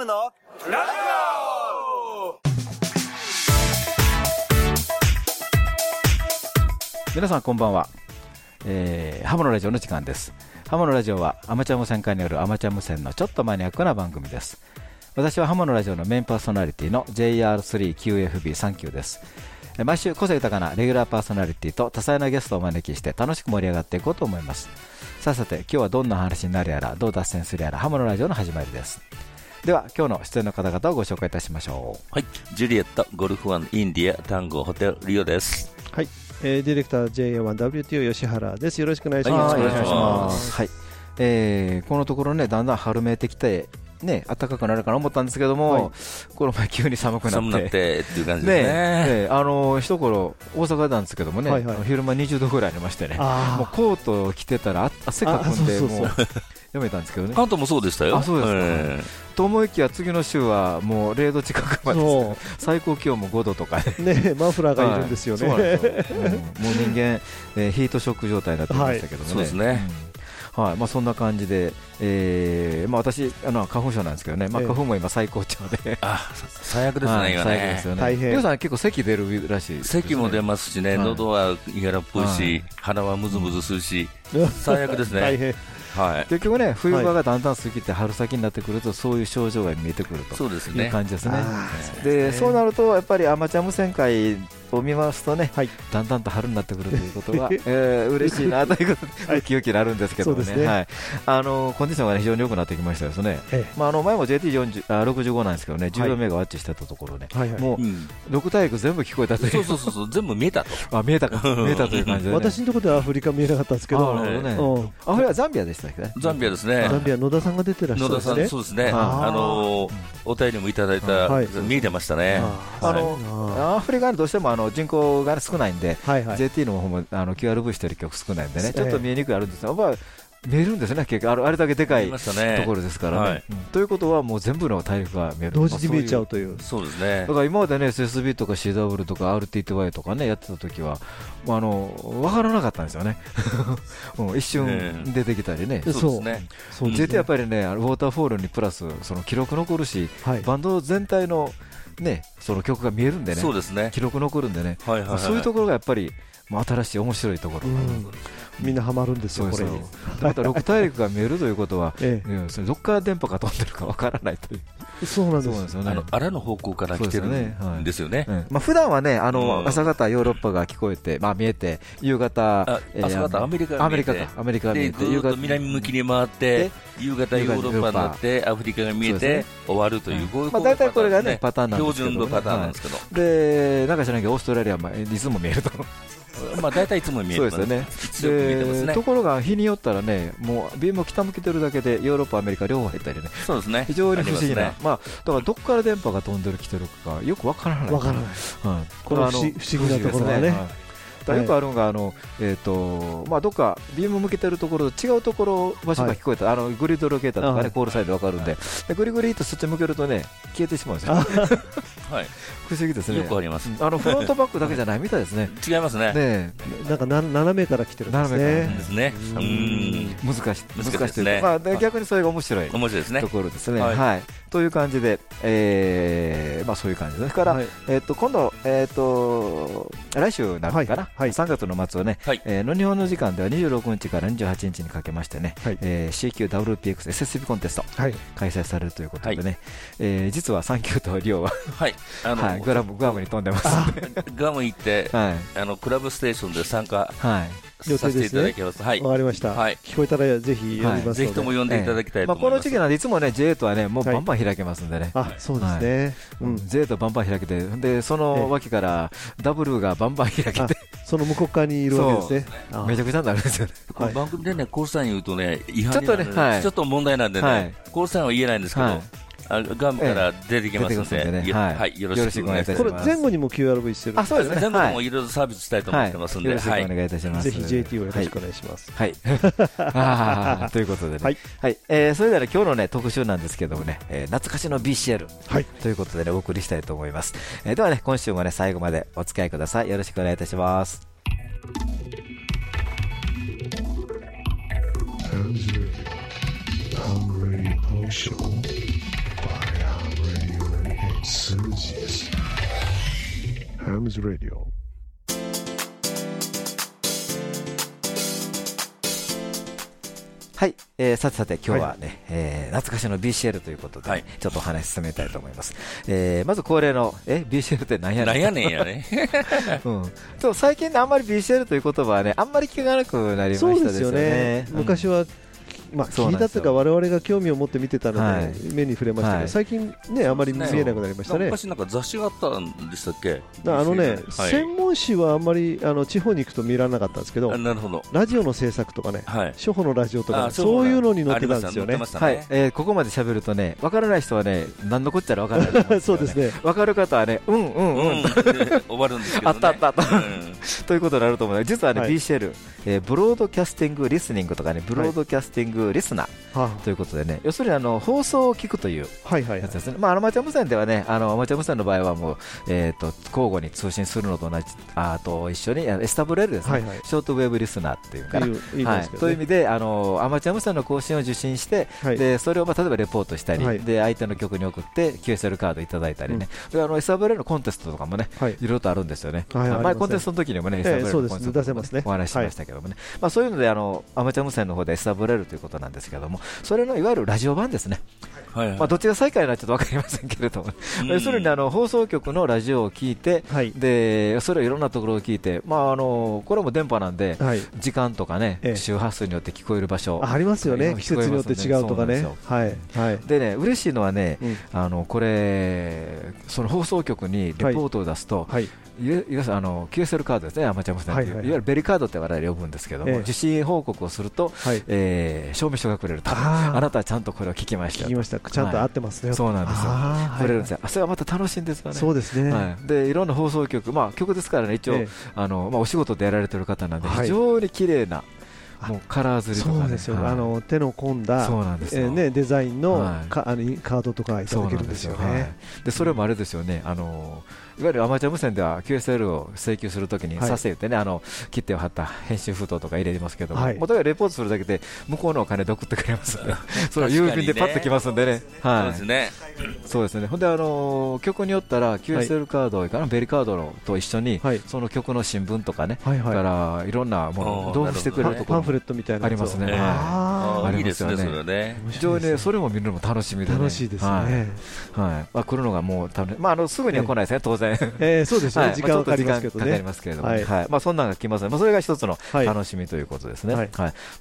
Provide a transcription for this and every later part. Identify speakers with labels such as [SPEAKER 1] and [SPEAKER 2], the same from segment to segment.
[SPEAKER 1] ムのラジ
[SPEAKER 2] 皆さんこんばんは、えー、ハムのラジオの時間です。ハムのラジオはアマチュア無線化によるアマチュア無線のちょっとマニアックな番組です。私はハムのラジオのメインパーソナリティの JR3QFB39 です。毎週個性豊かなレギュラーパーソナリティと多彩なゲストをお招きして楽しく盛り上がっていこうと思います。さあさて今日はどんな話になるやらどう脱線するやらハムのラジオの始まりです。では今日の出演の方々をご紹介いたしましょ
[SPEAKER 3] う。はい。ジュリエットゴルフワンインディアタンゴホテルリオです。
[SPEAKER 4] はい、えー、ディレクター JA1WTO 吉原です。よろしくお願いします、
[SPEAKER 2] はい、よろしくお願いします。はい、えー、このところねだんだん春めいてきてね、暖かくなるかな思ったんですけども、はい、この前急に寒くなって、
[SPEAKER 3] 寒なってっていう感じですね。
[SPEAKER 2] ねあの一頃大阪なんですけどもね、はいはい、昼間20度ぐらいありましてね、もうコートを着てたら汗かくんでもうやめたんですけどね。
[SPEAKER 3] 関東もそうでしたよ。
[SPEAKER 2] あ、そうですか。えー、と思いきや次の週はもう0度近くまで最高気温も5度とか
[SPEAKER 4] ね。マフラーがいるんですよね。はい、うもう
[SPEAKER 2] 人間、えー、ヒートショック状態になってましたけどね。
[SPEAKER 3] そうですね。
[SPEAKER 2] はい。まあ、そんな感じで、えーまあ、私あの、花粉症なんですけどね、まあ、花粉も今、最高潮で、
[SPEAKER 3] あ最悪ですね、今ね、
[SPEAKER 2] 大変。皆さん、結構咳出るらしい
[SPEAKER 3] 咳も出ますしね、喉はいやらっぽいし、鼻はむずむずするし、最悪ですね。
[SPEAKER 2] はい、結局ね、冬場がだんだん過ぎて春先になってくると、そういう症状が見えてくると
[SPEAKER 3] そうですね。
[SPEAKER 2] いう感じですね。でそうなると、やっぱりアマチュア無線会を見ますとね、はい、だんだんと春になってくるということは、えー、嬉しいなということで、ウキウキなるんですけどね、はい、あのコンディションが、ね、非常に良くなってきましたですね、まあ、あの前も JT65 なんですけどね、14名がワッチしてたところね、もう6大陸全部聞こえたという、
[SPEAKER 3] そうそうそうそう、全部見えたと、
[SPEAKER 2] あ見えたか、見えたという感じで、
[SPEAKER 4] 私のところではアフリカ見えなかったんですけど、
[SPEAKER 2] アフリカザンビアでしたっけ？
[SPEAKER 3] ザンビアですね、
[SPEAKER 4] ザンビア、野田さんが出てらっしゃるんですね、
[SPEAKER 3] そうですね、あのお便りもいただいた、見えてましたね。
[SPEAKER 2] あのアフリカにどうしてもあの人口が少ないんで、はいはい、JT の方もあの QRV してる曲少ないんでね、ちょっと見えにくいあるんですが、まあ、見えるんですね、結局あれだけでかい、ところですからね、はい。うん。ということは、もう全部の大陸が見える
[SPEAKER 4] 同時に見えちゃう。という、
[SPEAKER 3] そうですね。
[SPEAKER 2] だから今までね、SSB とか CW とか RTTY とかね、やってた時は、あの分からなかったんですよね、一瞬出てきたりね、
[SPEAKER 4] そう。ね、
[SPEAKER 2] JT やっぱりね、ウォーターフォールにプラス、その記録残るし、はい、バンド全体のね、その曲が見えるんでね、
[SPEAKER 3] そうですね。
[SPEAKER 2] 記録残るんでね、はいはいはい、そういうところがやっぱり、まあ、新しい面白いところ、うん、
[SPEAKER 4] みんなハマるんですよ、これに。
[SPEAKER 2] また6大陸が見えるということは、ええ、それどこから電波が飛んでるかわからないという。
[SPEAKER 4] そうなんです
[SPEAKER 3] よね。あの、あらの方向から来てるんですよね。
[SPEAKER 2] まあ普段はね、あの、朝方ヨーロッパが聞こえて、まあ見えて、夕方、
[SPEAKER 3] 朝方アメリカが見えて、
[SPEAKER 2] アメリカが見えて、夕
[SPEAKER 3] 方南向きに回って、夕方ヨーロッパになって、アフリカが見えて、終わるという、こういう、
[SPEAKER 2] まあ大体これがね、パターンなんですけど。
[SPEAKER 3] 標準のパターンなんですけど。
[SPEAKER 2] で、なんか知らないけど、オーストラリアはいつも見えると。
[SPEAKER 3] まあ大体いつも見える、
[SPEAKER 2] そうですよね。ねところが日によったらね、もうビームを北向けてるだけでヨーロッパ、アメリカ両方入ったりね。
[SPEAKER 3] そうですね。
[SPEAKER 2] 非常に不思議な。まあだからどこから電波が飛んでる来てるかよくわからない。
[SPEAKER 4] わからない。これは不思議なところがね。
[SPEAKER 2] よくあるのが、あのえーとまあ、どっかビーム向けてるところと違うところ場所が聞こえた、あのグリッドロケーターとかね、コールサイド分かるんで、ぐりぐりとそっち向けるとね、消えてしまうんですよ。はい、不思議ですね。
[SPEAKER 3] よくあります。
[SPEAKER 2] あのフロントバックだけじゃないみたいですね。
[SPEAKER 3] 違いますね。
[SPEAKER 4] ねなんかな斜めから来てるんですね。
[SPEAKER 3] ですね。
[SPEAKER 2] うん。難しい難しいね。まあ逆にそれが面白い。
[SPEAKER 3] 面白いですね。
[SPEAKER 2] ところですね。はい。という感じで、えまあそういう感じですから、えっと今度えっと来週なるかな。はい。3月の末をね、えの日本の時間では26日から28日にかけましてね、え CQWPX SSB コンテスト開催されるということでね、え実は3級とリオははい、あの、はい、グアムグアムに飛んでます。
[SPEAKER 3] グアム行って、はい、あのクラブステーションで参加。はい。予定ですね。
[SPEAKER 4] はい。わかりました。はい。聞こえたらぜひ呼びます
[SPEAKER 3] ぜひとも呼んでいただきたいまあ
[SPEAKER 2] この時期なんでいつもね J8 はねもうバンバン開けますんでね。
[SPEAKER 4] あ、そうですね。
[SPEAKER 2] うん。J8 バンバン開けてでその脇からダブルがバンバン開けて
[SPEAKER 4] その向こう側にいるわけですね。
[SPEAKER 2] めちゃくちゃになるんですよね。
[SPEAKER 3] 番組でねコールサイン言うとね違反ちょっとねちょっと問題なんでねコールサインは言えないんですけど。ガムから出てきますので、はい、よろしくお願いいたします。これ
[SPEAKER 4] 前後にも QRV してる
[SPEAKER 2] あ、そうですね。
[SPEAKER 3] 前後にもいろいろサービスしたいと思ってますんで、よ
[SPEAKER 2] ろしくお願いいたします。
[SPEAKER 4] ぜひ JT をよろしくお願いします。
[SPEAKER 2] はい。ということでね。はい。はい。えそれでは今日のね、特集なんですけどもね、え懐かしの BCL。はい。ということでね、お送りしたいと思います。えではね、今週もね、最後までお付き合いください。よろしくお願いいたします。Hungry.
[SPEAKER 4] 数字ハムズラディオ
[SPEAKER 2] はい、えー、さてさて今日はね、はい、えー、懐かしの BCL ということで、ねはい、ちょっとお話進めたいと思います。えー、まず恒例の、え、BCL って何やねん。何
[SPEAKER 3] やねんやね。
[SPEAKER 2] うん。そう、最近ね、あんまり BCL という言葉はね、あんまり聞かなくなりましたですよね。よね
[SPEAKER 4] 昔はまあ、聞いたというか、われわれが興味を持って見てたので、目に触れましたけど、最近ね、あまり見えなくなりましたね。
[SPEAKER 3] 昔なんか雑誌があったんでしたっけ？
[SPEAKER 4] あのね、専門誌はあんまりあの地方に行くと見られなかったんですけど、
[SPEAKER 3] なるほど。
[SPEAKER 4] ラジオの制作とかね、初歩のラジオとか、そういうのに載ってたんですよね。
[SPEAKER 2] はい、えここまで喋るとね、わからない人はね、何のこっちゃらわからない。
[SPEAKER 4] そうですね。
[SPEAKER 2] わかる方はね、うんうんうん。
[SPEAKER 3] 終わるんですけど あったあった。あった。
[SPEAKER 2] ということになると思うので、実はね、BCL、え broadcasting listening とかね、 broadcasting listener。ということでね、要するにあの放送を聞くというやつですね、まあ、アマチュア無線ではね、あのアマチュア無線の場合はもう、えーと、交互に通信するのと同じ、あと一緒に SWL ですね、はいはい、 short wave listener っていうか、はい、という意味であの、アマチュア無線の交信を受信して、はい、でそれをまあ例えばレポートしたり、はい、で相手の局に送って QSL カードいただいたりね、うん、であの SWL のコンテストとかもね、はい、いろいろとあるんですよね、はい、前コンテストの時にもね、 SWL のコンテスト、お話ししましたけどもね、まあ、そういうのであのアマチュア無線の方でエスタブレルということなんですけども、それのいわゆるラジオ版ですね。はい。はい、まあ、どっちが最下位なちょっと分かりませんけれども、要するにあの放送局のラジオを聞いて、はい、でそれをいろんなところを聞いて、まあ、あのこれも電波なんで、はい、時間とかね、ええ、周波数によって聞こえる場所。
[SPEAKER 4] ありますよね、季節によって違うとかね。はい。
[SPEAKER 2] はい、でね嬉しいのはね、うん、あのこれ、その放送局にレポートを出すと、はいいわゆるあの QSL カードですね、アマチュア無線という、いわゆるベリカードって我々呼ぶんですけども、受信報告をすると、はえ証明書がくれる。と、あなたはちゃんとこれを聞きました
[SPEAKER 4] 聞きました。ちゃんと合ってますね、
[SPEAKER 2] そうなんですよ、くれるんですよ、それはまた楽しいんですよね、
[SPEAKER 4] そうですね、
[SPEAKER 2] はい、でいろんな放送局、まあ、曲ですからね、一応、あのまあ、お仕事でやられてる方なんで、非常に綺麗な。もうカラー刷りとか、ね、
[SPEAKER 4] そうですよ、はい、あの手の込んだそうなんですえー、ね、デザインの、あのカードとかいただけるんですよね。
[SPEAKER 2] でそれもあれですよね、あのいわゆるアマチュア無線では QSL を請求するときに、させてね、あの切手を貼った編集封筒とか入れますけども、はい、もとレポートするだけで向こうのお金で送ってくれますので、その郵便でパッと来ますんでね、
[SPEAKER 3] はい、そうですね。
[SPEAKER 2] そうですね。ほんであの曲によったら QSL カードかな、ベリカードと一緒に、その曲の新聞とかね、からいろんなものを同封してくれるところ
[SPEAKER 4] パンフレットみたいな
[SPEAKER 2] ありますね。
[SPEAKER 3] ありますよね。
[SPEAKER 2] 非常にねそれも見るのも楽しみで
[SPEAKER 4] 楽しいですね。はい。
[SPEAKER 2] まあ来るのがもうまああのすぐには来ないですね当然。
[SPEAKER 4] ええそうですですね、時間かかりますけどね。
[SPEAKER 2] ますけれども、はい。まあ、そんなのが来ますので、まあ、それが一つの楽しみということですね。はい。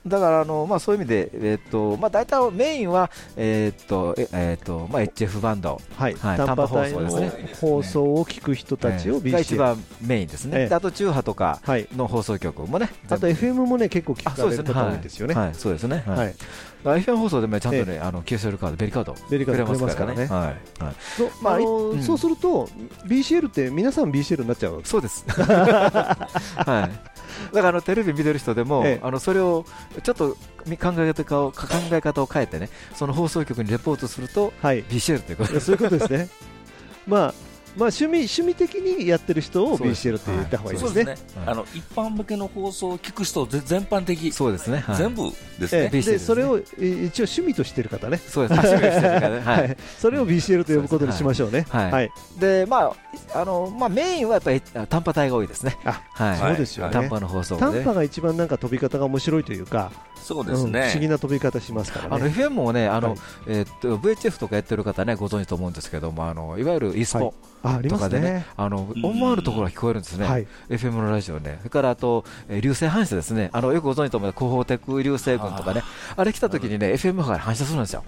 [SPEAKER 2] だからあの、まあ、そういう意味で、えっとまあ、大体メインは、えっとえっとまあ、HF バンド、
[SPEAKER 4] はい。短波放送ですね。放送を聞く人たちを
[SPEAKER 2] BC が一番メインですね。あと中波とかの放送局もね、
[SPEAKER 4] あと FM もね結構聞かれる方多いんですよね。
[SPEAKER 2] はい、そうですね。はい FM 放送でもちゃんとね、あの QSL カード、ベリカード、
[SPEAKER 4] ベリカードくれますからね。はい。まあ、そうすると、BCL って皆さん BCL になっちゃう
[SPEAKER 2] そうです。はい。だからあのテレビ見てる人でも、あのそれをちょっと考え方を考え方を変えてね、その放送局にレポートすると、はい、BCL ということ
[SPEAKER 4] そういうことですね。まあまあ、趣味趣味的にやってる人を BCL って言った方がいいですね。
[SPEAKER 3] あの一般向けの放送を聞く人全般的、
[SPEAKER 2] そうですね、
[SPEAKER 3] 全部ですね。
[SPEAKER 4] でそれを一応趣味としてる方ね。
[SPEAKER 2] そうです。は
[SPEAKER 4] い。それを BCL と呼ぶことにしましょうね。
[SPEAKER 2] はい。でまああのまあメインはやっぱり短波帯が多いですね。あ、
[SPEAKER 4] はい。そうですよね。
[SPEAKER 2] 短波の放送
[SPEAKER 4] 短波が一番なんか飛び方が面白いというか。
[SPEAKER 3] そうですね。
[SPEAKER 4] 不思議な飛び方しますからね。
[SPEAKER 2] FM もねあのえっと VHF とかやってる方ねご存知と思うんですけどもあのいわゆる e スポ。
[SPEAKER 4] ありますね。
[SPEAKER 2] あの思わぬところが聞こえるんですね。はい、FM のラジオね。それからあと、え流星反射ですね。あのよくご存知と思う広報テク流星群とかね。あれ来た時にね FM から反射するんですよ。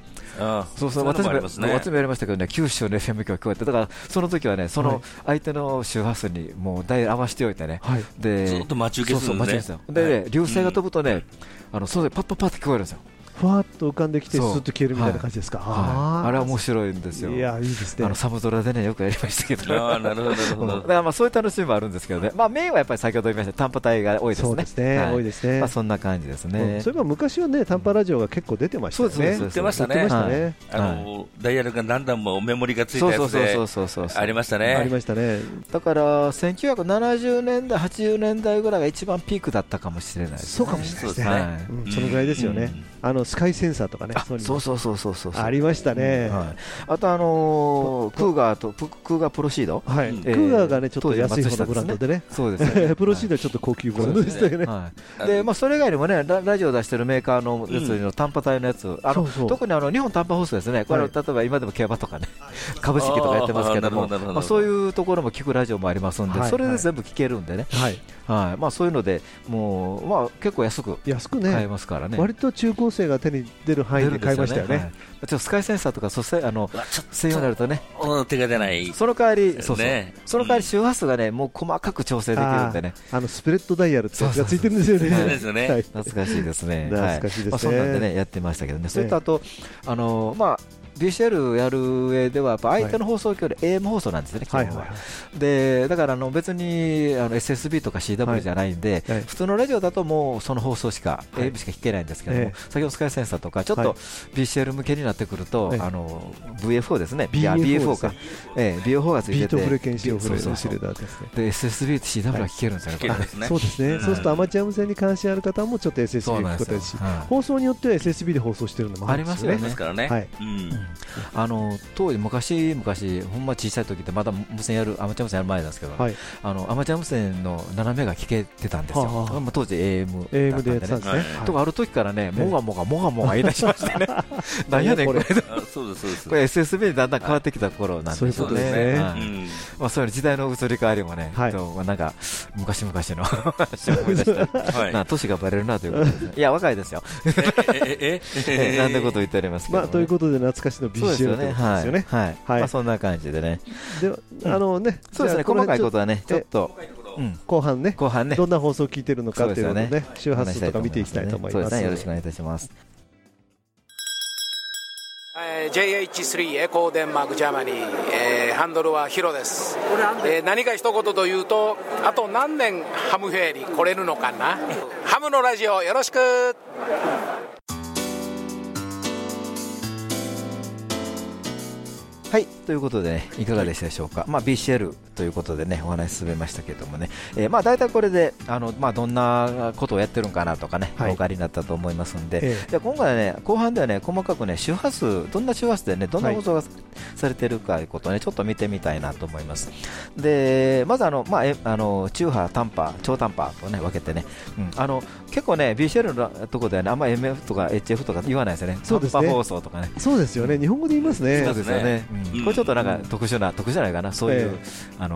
[SPEAKER 2] そうそう私も私もやりましたけどね九州の FM 局聞こえてだからその時はねその相手の周波数にもう台合わせておいてね。
[SPEAKER 3] でずっと待ち受けするんです
[SPEAKER 2] よ。で流星が飛ぶとねあのそれでパッパッパって聞こえるんですよ。
[SPEAKER 4] ふわっと浮かんできて、すっと消えるみたいな感じですか、
[SPEAKER 2] はい、あれは面白いんですよ、
[SPEAKER 4] いやいいですね。あの
[SPEAKER 2] 寒空でねよくやりましたけど、
[SPEAKER 3] あなるほど、なるほど、だ
[SPEAKER 2] からまあそういう楽しみもあるんですけどね、まあ、メインはやっぱり先ほど言いました。短波帯が多いですね、そうです
[SPEAKER 4] ね、多いですね、
[SPEAKER 2] まあ、そんな感じですね、
[SPEAKER 4] そういえば昔はね、短波ラジオが結構出てましたね、そう
[SPEAKER 3] です出ましたね、あのダイヤルが何段もメモリがついたやつでありましたね、
[SPEAKER 4] ありましたね。
[SPEAKER 2] だから1970年代、80年代ぐらいが一番ピークだったかもしれない
[SPEAKER 4] そうかもしれないですね、そのぐらいですよね。あのスカイセンサーとかね、
[SPEAKER 2] そうそうそうそうそう
[SPEAKER 4] ありましたね、
[SPEAKER 2] あと、あのクーガーとクーガープロシード、
[SPEAKER 4] はい。クーガーがねちょっと安い方のブランドでね、
[SPEAKER 2] そうですね。
[SPEAKER 4] プロシードはちょっと高級ブランドでしたよね。
[SPEAKER 2] で、まあ、それ以外にもねラ、ラジオ出してるメーカーのやつの短波帯のやつ、あの特にあの日本短波放送ですね、これ、例えば今でも競馬とかね、株式とかやってますけども、まあ、そういうところも聞くラジオもありますんで、それで全部聞けるんでね、はいはい。まあ、そういうので、もう、まあ、結構安く
[SPEAKER 4] 安くね。
[SPEAKER 2] 買えますからね、
[SPEAKER 4] 割と中高生が手に出る範囲で買いましたよね。
[SPEAKER 2] ちょっとスカイセンサーとか、そしてあの専用になるとね、
[SPEAKER 3] 手が出ない、
[SPEAKER 2] その代わり、そうそう。その代わり周波数がね、もう細かく調整できるんでね、
[SPEAKER 4] あのスプレッドダイヤルってやつがついてるんですよ
[SPEAKER 3] ね、
[SPEAKER 2] 懐かしいですね、
[SPEAKER 4] 懐かしいですね、そん
[SPEAKER 2] なんでね、やってましたけどね、それとあと、あのまあ、BCL やる上では、やっぱ相手の放送距離、AM 放送なんですよね、基本は。でだからあの別にあの SSB とか CW じゃないんで、普通のラジオだともうその放送しか、AM しか聞けないんですけども、先ほどスカイセンサーとか、ちょっと BCL 向けになってくると、あの VFO ですね、BFO か、え BFO がついてて、
[SPEAKER 4] ビートフレケンシー
[SPEAKER 2] フレシルダーですね。で SSB と CW は聞けるんですよ。
[SPEAKER 4] ね、そうですね、そうするとアマチュア無線に関心ある方もちょっと SSB 聞くことですし、放送によっては SSB で放送してるのもありますよね。
[SPEAKER 3] はい
[SPEAKER 2] あの当時、昔、昔、ほんま小さい時ってまだ無線やる、アマチュア無線やる前なんですけど、はい、あのアマチュア無線の斜めが聞けてたんですよ、はあ。まあ、当時 AM だったんでね。でね。とかある時からね、もがもがもがもが言い出しましたね、何やねんこれ、これ。SSB にだんだん変わってきた頃なんですよね、まあ、そういう時代の移り変わりもね、はい、なんか昔々の 話を思い出した、な年がばれるなということで、いや、若いですよ、ええなんてこと言っておりますけど、
[SPEAKER 4] ということで、懐かしのとですよね。
[SPEAKER 2] はい、はい。まあ、そんな感じでね。
[SPEAKER 4] であのね、
[SPEAKER 2] そうですね、細かいことはね、ちょっと。
[SPEAKER 4] 後半ね、
[SPEAKER 2] 後半ね、
[SPEAKER 4] どんな放送を聞いてるのかっていうのをね、周波数とか見ていきたいと思います。
[SPEAKER 2] よろしくお願いいたします。
[SPEAKER 1] えー、JH3 Echo Denmark Germany、えー、ハンドルはヒロです、えー、何か一言というとあと何年ハムフェアリー来れるのかな？ハムのラジオよろしく
[SPEAKER 2] はいということで、ね、いかがでしたでしょうか、まあ、BCL ということでねお話進めましたけどもね、えー、まあ大体これであの、まあ、どんなことをやってるんかなとかね、はい、お分かりになったと思いますんで、ええ、今回はね後半ではね細かくね周波数どんな周波数でねどんな放送がされてるかということをねちょっと見てみたいなと思います。でまずあの、まあ、えあの中波、短波、超短波とね分けてね、うん、あの結構ね BCL のところではねあんま MF とか HF とか言わないですよね、
[SPEAKER 4] そうですね。
[SPEAKER 2] 放送とかね。
[SPEAKER 4] そうですよね。日本語で言いますね。
[SPEAKER 2] そうですよね、うん、これちょっとなんか特殊な、特殊じゃないかな。そういう、あの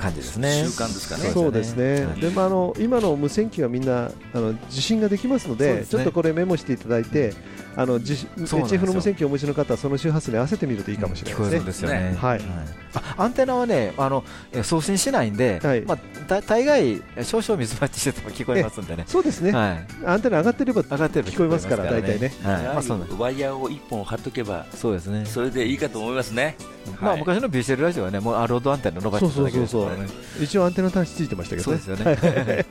[SPEAKER 2] 感じですね。
[SPEAKER 3] 習慣ですかね。
[SPEAKER 4] そうですね。でもあの今の無線機はみんなあの受信ができますのでちょっとこれメモしていただいてあの HF の無線機をお持ちの方はその周波数に合わせてみるといいかもしれないですね。はい。
[SPEAKER 2] アンテナはねあの送信しないんで、まあ大概少々水増ししてても聞こえますんでね。
[SPEAKER 4] そうですね。アンテナ上がってれば
[SPEAKER 2] 上がってれば
[SPEAKER 4] 聞こえますから大体ね。
[SPEAKER 3] まあそのワイヤーを一本貼っとけばそうですね。それでいいかと思いますね。
[SPEAKER 2] まあ昔の BCL ラジオはねもうアロードアンテナ伸ばしてただけですからね。
[SPEAKER 4] 一応アンテナ端子ついてましたけど
[SPEAKER 2] ね。そうですよね。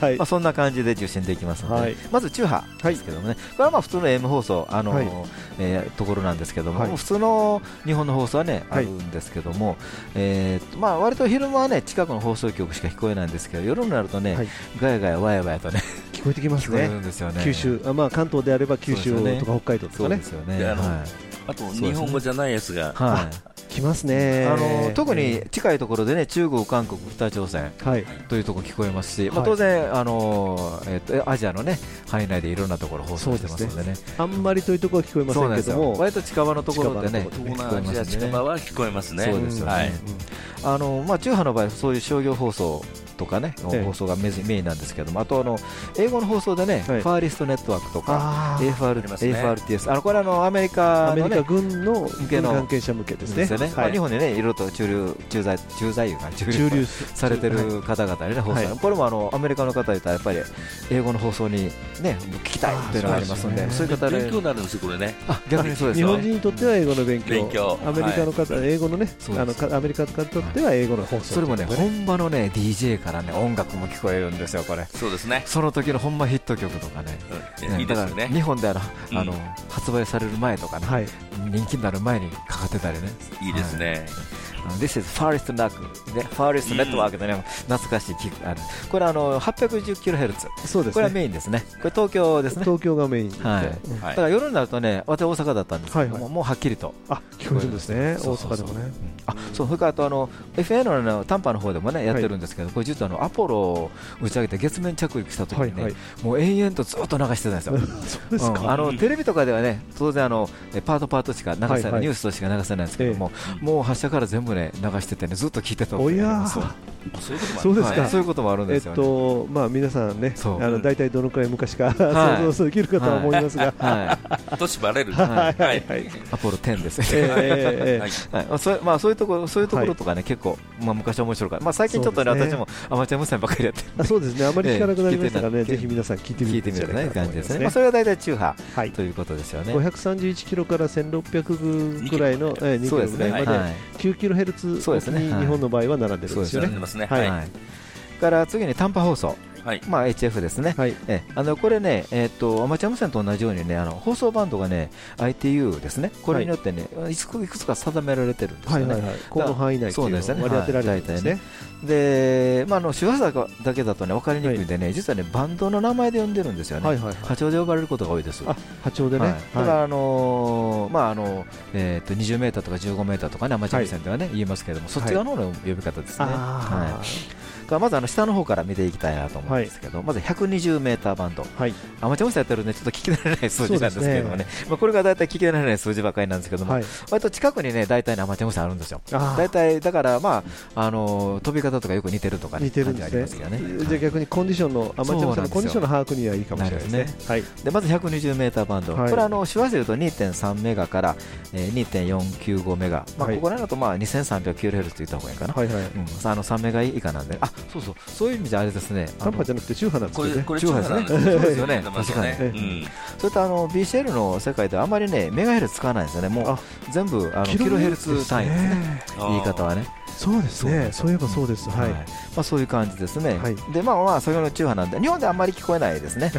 [SPEAKER 2] はい。まあそんな感じで受信できますので、まず中波ですけどもね。これはまあ普通の M 放送あのえところなんですけども、普通の日本の放送はねあるんですけども、えーまあ割と昼間はね近くの放送局しか聞こえないんですけど、夜になるとね、ガヤガヤわやわやとね
[SPEAKER 4] 聞こえてきますね。九州あまあ関東であれば九州とか北海道とかね。
[SPEAKER 3] あと日本語じゃないやつが、はい、
[SPEAKER 4] きますね。
[SPEAKER 2] あの特に近いところでね中国、韓国、北朝鮮というところ聞こえますし、まあ、当然あの、えー、とアジアのね範囲内でいろんなところ放送してますのでね。
[SPEAKER 4] あんまり遠いところは聞こえませんけども。
[SPEAKER 2] 割と近場のところでね
[SPEAKER 3] 東南アジア近場は聞こえますね。
[SPEAKER 2] そうですよね、あのまあ、中波の場合そういう商業放送とかね、放送がメインなんですけども、あとあの英語の放送でね、ファーリストネットワークとか、AFR AFRTS、あのこれあのアメリカ
[SPEAKER 4] の、ね、軍の向けの関係者向けですね。
[SPEAKER 2] まあ、日本でね、いろいろと駐留駐在駐在が駐留されてる方々にね、放送、これもあのアメリカの方いたらやっぱり英語の放送にね聞きたいっていうのがありますので、そういう方
[SPEAKER 3] で。勉強になるんですよこれね。
[SPEAKER 2] あ逆にそうです
[SPEAKER 4] 日本人にとっては英語の勉強、アメリカの方英語のね、あのアメリカの方にとっては英語の放送。
[SPEAKER 2] それもね本場のね DJ からね音楽も聞こえるんですよ、これ。
[SPEAKER 3] そうですね。
[SPEAKER 2] その時のほんまヒット曲とかね。
[SPEAKER 3] いいですね。
[SPEAKER 2] 日本であの、あの発売される前とかね、人気になる前にかかってたりね。
[SPEAKER 3] いいですね。
[SPEAKER 2] This is Forest Network ね、ファーレストネットワークでね、懐かしいある。これあの810キロヘルツ。そうです、これはメインですね。これ東京ですね。
[SPEAKER 4] 東京がメイン。
[SPEAKER 2] はい。だから夜になるとね、私大阪だったんですけども、もうはっきりと。
[SPEAKER 4] あ、聞こえるんですね。大阪でもね。
[SPEAKER 2] あ、そう、それからあとあの FN の短波の方でもねやってるんですけど、これ実はあのアポロを打ち上げて月面着陸した時にね、もう延々とずっと流してたんですよ。あのテレビとかではね、当然あのパートパートしか流せないニュースとしか流せないんですけども、もう発射から全部ね流しててねずっと聞いてた
[SPEAKER 4] おやそう。ですか、
[SPEAKER 2] そういうこともあるんですよ、
[SPEAKER 4] えっとまあ皆さんね、あの大体どのくらい昔か 想像できるかとは思いますが、
[SPEAKER 3] 年バレる、
[SPEAKER 2] はい。はい、アポロ10です。ね。はい、そまあそういうところそういうところとかね結構まあ昔面白かった。まあ最近ちょっとね私もアマチュア無線ばっかりやって
[SPEAKER 4] そうですね。あまり聞かなくなりましたからねぜひ皆さん聞いてみてみる
[SPEAKER 2] ね感じですね。まあそれが大体中波ということですよね。
[SPEAKER 4] 531キロから1600ぐらいの2キロぐらいまで。9キロヘルツに日本の場合は並んでるんですよね。はい。
[SPEAKER 2] から次に短波放送。はい、まあ HF ですね、はい、えあのこれね、えーと、アマチュア無線と同じようにねあの放送バンドがね ITU ですね、これによってね、はい、いくつか定められてるんですよね、はいはいはい、
[SPEAKER 4] この範囲内
[SPEAKER 2] そうですね、
[SPEAKER 4] 割り当てられるんですね。
[SPEAKER 2] で、まあ、あの周波数だけだとね分かりにくいんでね、実はねバンドの名前で呼んでるんですよね、はいはいはい、波長で呼ばれることが多いです。あ
[SPEAKER 4] 波長でね、はい、
[SPEAKER 2] だから、あのー、まああのえー、と20メーターとか15メーターとかねアマチュア無線ではね、言いますけれども、そっち側の呼び方ですね。はいまずあの下の方から見ていきたいなと思うんですけど、はい、まず120メーターバンド、はい、アマチュア無線やってるんでちょっと聞き慣れない数字なんですけどもね、ね。まあ、これが大体聞き慣れない数字ばかりなんですけども、はい、割と近くにね大体、ね、アマチュア無線あるんですよ。大体だからまああの飛び方とかよく似てるとか、ね、
[SPEAKER 4] 似てるんですね。じゃあ逆にコンディションのアマチュア無線のコンディションの把握にはいいかもしれないですね。はい、で
[SPEAKER 2] まず120メーターバンド、これあの周波数でいうと2.3メガから、えー、2.495メガ、まあ、ここら辺だとまあ2300キロヘルツと言った方がいいかな。はいはい。うん、あの3メガ以下なんで、あそうそうそういう意味じゃあれですね。
[SPEAKER 4] 短波じゃなくて中波なんですよね。
[SPEAKER 3] 中波ですね。そう
[SPEAKER 2] ですよね。確かに、それとあの BCL の世界ではあまりねメガヘルツ使わないんですよね。もう全部あのキロヘルツ単位ですね。言い方はね
[SPEAKER 4] そうですね、そういえばそうです、はい。ま
[SPEAKER 2] あ、そういう感じですね、でまあまあ、先ほどの中波なんで、日本であんまり聞こえないですね、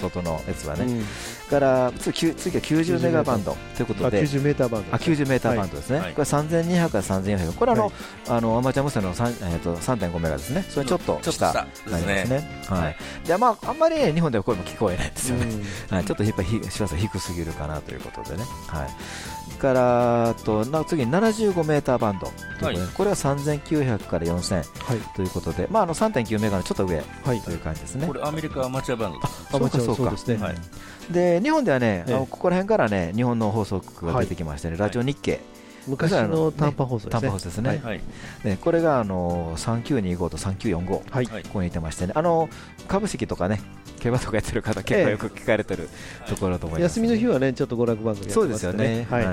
[SPEAKER 2] 外のやつはね。から次は90メガバンド。ということで、
[SPEAKER 4] 90メーターバンド、
[SPEAKER 2] あ90メーターバンドですね、これ3200から3400、これあの、あのアマチュア無線の3.5メガですね、それちょっと下になりますね。はい。でまああんまり日本では声も聞こえないんですよね。はい。ちょっとやっぱり周波数低すぎるかなということでね。はい。からとな次に75メーターバンドというこれは3900から4000、はい、ということで、まあ、あの3.9メガのちょっと上という感じですね。
[SPEAKER 3] これアメリカアマチュアバンド。
[SPEAKER 2] アマチュアそうですね。はい、で日本ではね、あのここら辺からね日本の放送局が出てきましてね、ラジオ日経。
[SPEAKER 4] 昔の短波放送ですね。短波
[SPEAKER 2] 放送ですね。はい、ねこれがあの3925と3945、はい、ここにいてましてね、あの株式とかね、競馬とかやってる方結構よく聞かれてるところと思います、
[SPEAKER 4] 休みの日はねちょっと娯楽番組
[SPEAKER 2] そうですよね。はい。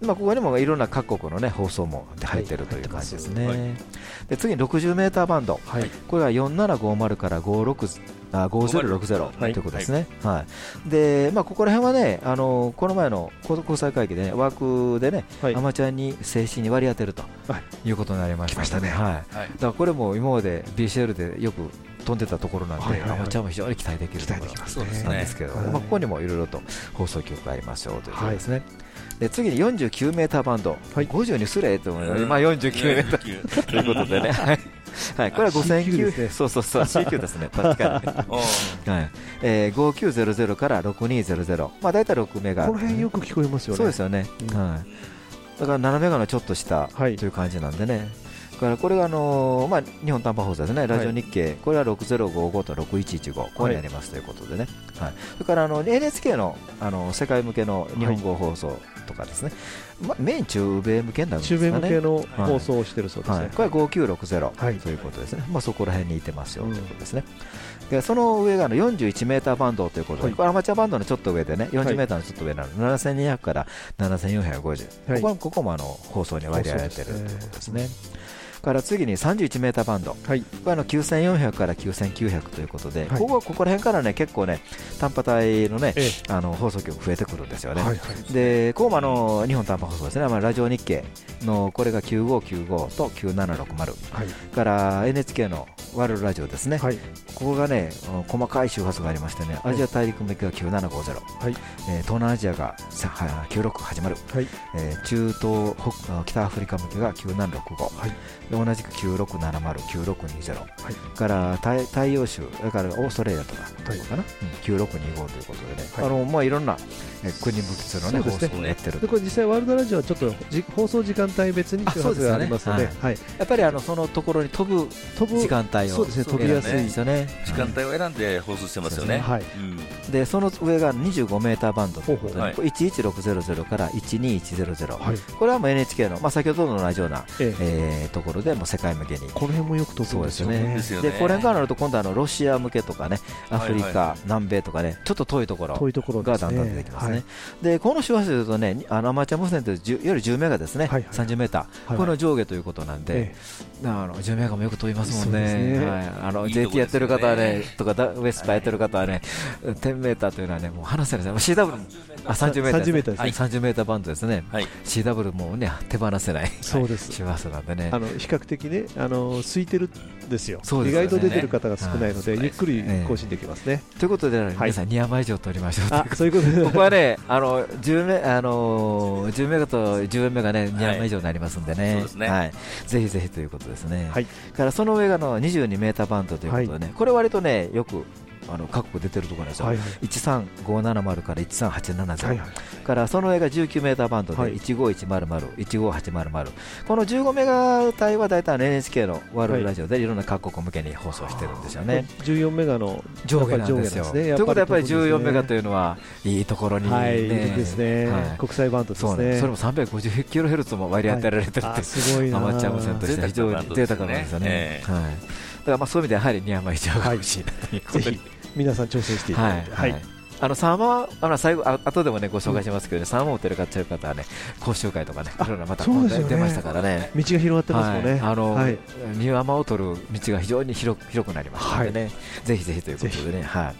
[SPEAKER 2] まあここにもいろんな各国のね放送も入ってるという感じですね。で次に60メーターバンド、はい、これが4750から56あ5060ということですね。はい。で、まあ、ここら辺はね、あのこの前の国際会議でね、ワークでね、アマチュアに正式に割り当てるということになりましたね。はい。だからこれも今まで BCL でよく飛んでたところなんで、アマチュアも非常に期待できるところなんですけど、まあ、ここにもいろいろと放送局がありますよということですね。で次に49メーターバンド、はい、50にすれと思います、まあ、49メーター。ということでね。はい、これは5009、そうそうそう、C9 ですね、確かに。はい。えー、5900から6200、まあ大体6メガ。
[SPEAKER 4] この辺よく聞こえますよね。
[SPEAKER 2] そうですよね。はい。だから7メガのちょっと下という感じなんでね。からこれがあのまあ日本短波放送ですね、ラジオ日経、これは6055と6115、ここにありますということでね、はい。それからあの NHK のあの世界向けの日本語放送とかですね、まあ、メイン中米向けになるんですかね、
[SPEAKER 4] 中米向けの放送をしてるそうですね、
[SPEAKER 2] これは5960ということですね、まあ、そこら辺にいてますよということですね。でその上がの41メーターバンドということで、これアマチュアバンドのちょっと上でね、40メーターのちょっと上なの。で、7200から7450、ここここもあの放送に割り当ててるということですね。から次に31メーターバンド、はい、これあの9400から9900ということで、はい、ここここら辺からね結構ね短波帯のね、ええ、あの放送局増えてくるんですよね。はいはい、でここもあの日本短波放送ですね、まあ、ラジオ日経のこれが9595と9760、はい、から NHK のワールドラジオですね、はい、ここがね細かい周波数がありましてねアジア大陸向けが9750、はい。えー、東南アジアが96始まる、はい。えー、中東北北アフリカ向けが9765、はい、同じく9670、9620、はい、から太太陽州、だからオーストラリアとかかな、はい、9625ということでね、はい、あのまあ、いろんな国向けの、ね、放送をやってる
[SPEAKER 4] でこれ実際、ワールドラジオはちょっと放送時間帯別に周波数がありますので、
[SPEAKER 2] はい、やっぱりあのそのところに飛ぶ飛ぶ時間帯を
[SPEAKER 4] そうですね飛びやすい。
[SPEAKER 3] ですよね。時間帯を選んで放送してますよね。はい。
[SPEAKER 2] でその上が25メーターバンドということで、はい、11600から12100、はい、これはもう NHK の、まあ、先ほどの同じような、ええ。えー、ところでも世界向けに。
[SPEAKER 4] この辺もよく飛ぶんですよね。
[SPEAKER 2] でこれからなると今度あのロシア向けとかねアフリカ、はいはい、南米とかねちょっと遠いところ遠いところがだんだん出てきますね、でこの周波数でいうとねあのアマチュア無線といういわゆる10メガですね、はいはい、30メーター、この上下ということなんで、あの10メガもよく飛びますもんね、はい、あの JT やってる方はねとかウエスパやってる方はね、10メーターというのはねもう話せないです CW あ30メーター30メーターですね、30メーターバンドですね、はい、CW もね手放せない。
[SPEAKER 4] そうです。
[SPEAKER 2] 周波数なんでね。
[SPEAKER 4] あの比較的ねあの空いてるですよ、意外と出てる方が少ないので、ゆっくり更新できますね。
[SPEAKER 2] ということで、皆さん、2山以上取りましょう
[SPEAKER 4] そういうこと
[SPEAKER 2] ここはね、あの10メあの10メガと10メガね、2山以上になりますんでね、はい。ぜひぜひということですね。からその上がの22メーターバンドということでね、これ割とね、よくあの各国出てるところなんですよ、はいはい、13570から13870、はいはい、からその上が19メーターバンドで15100、はい、15800、この15メガ帯は大体 NHK のワールドラジオでい。ろんな各国向けに放送してるんですよね、はい、
[SPEAKER 4] 14メガの
[SPEAKER 2] 上下なんですよ。すね、ということで、やっぱり14メガというのはいいところに、ね、はい、
[SPEAKER 4] ですね、はい、国際バンドですね、
[SPEAKER 2] ねそれも350キロヘルツも割り当てられてるって、すごいアマチュア無線として非常に贅沢なんですよね。はい。だからまあそういう意味でやはり2山以上が欲しいということに、
[SPEAKER 4] 皆さん調整していただいて、はい、はい、
[SPEAKER 2] あのサーマー、あの最後あ後でもねご紹介しますけど、ね、サーマーを打てるかっていう方はね講習会とかねいろいろまた問題出ましたからね。
[SPEAKER 4] 道が広がってますもんね、はい、
[SPEAKER 2] あの、はい、ニューアマを取る道が非常に広広くなりましたのでね、ぜひぜひということでね。はい。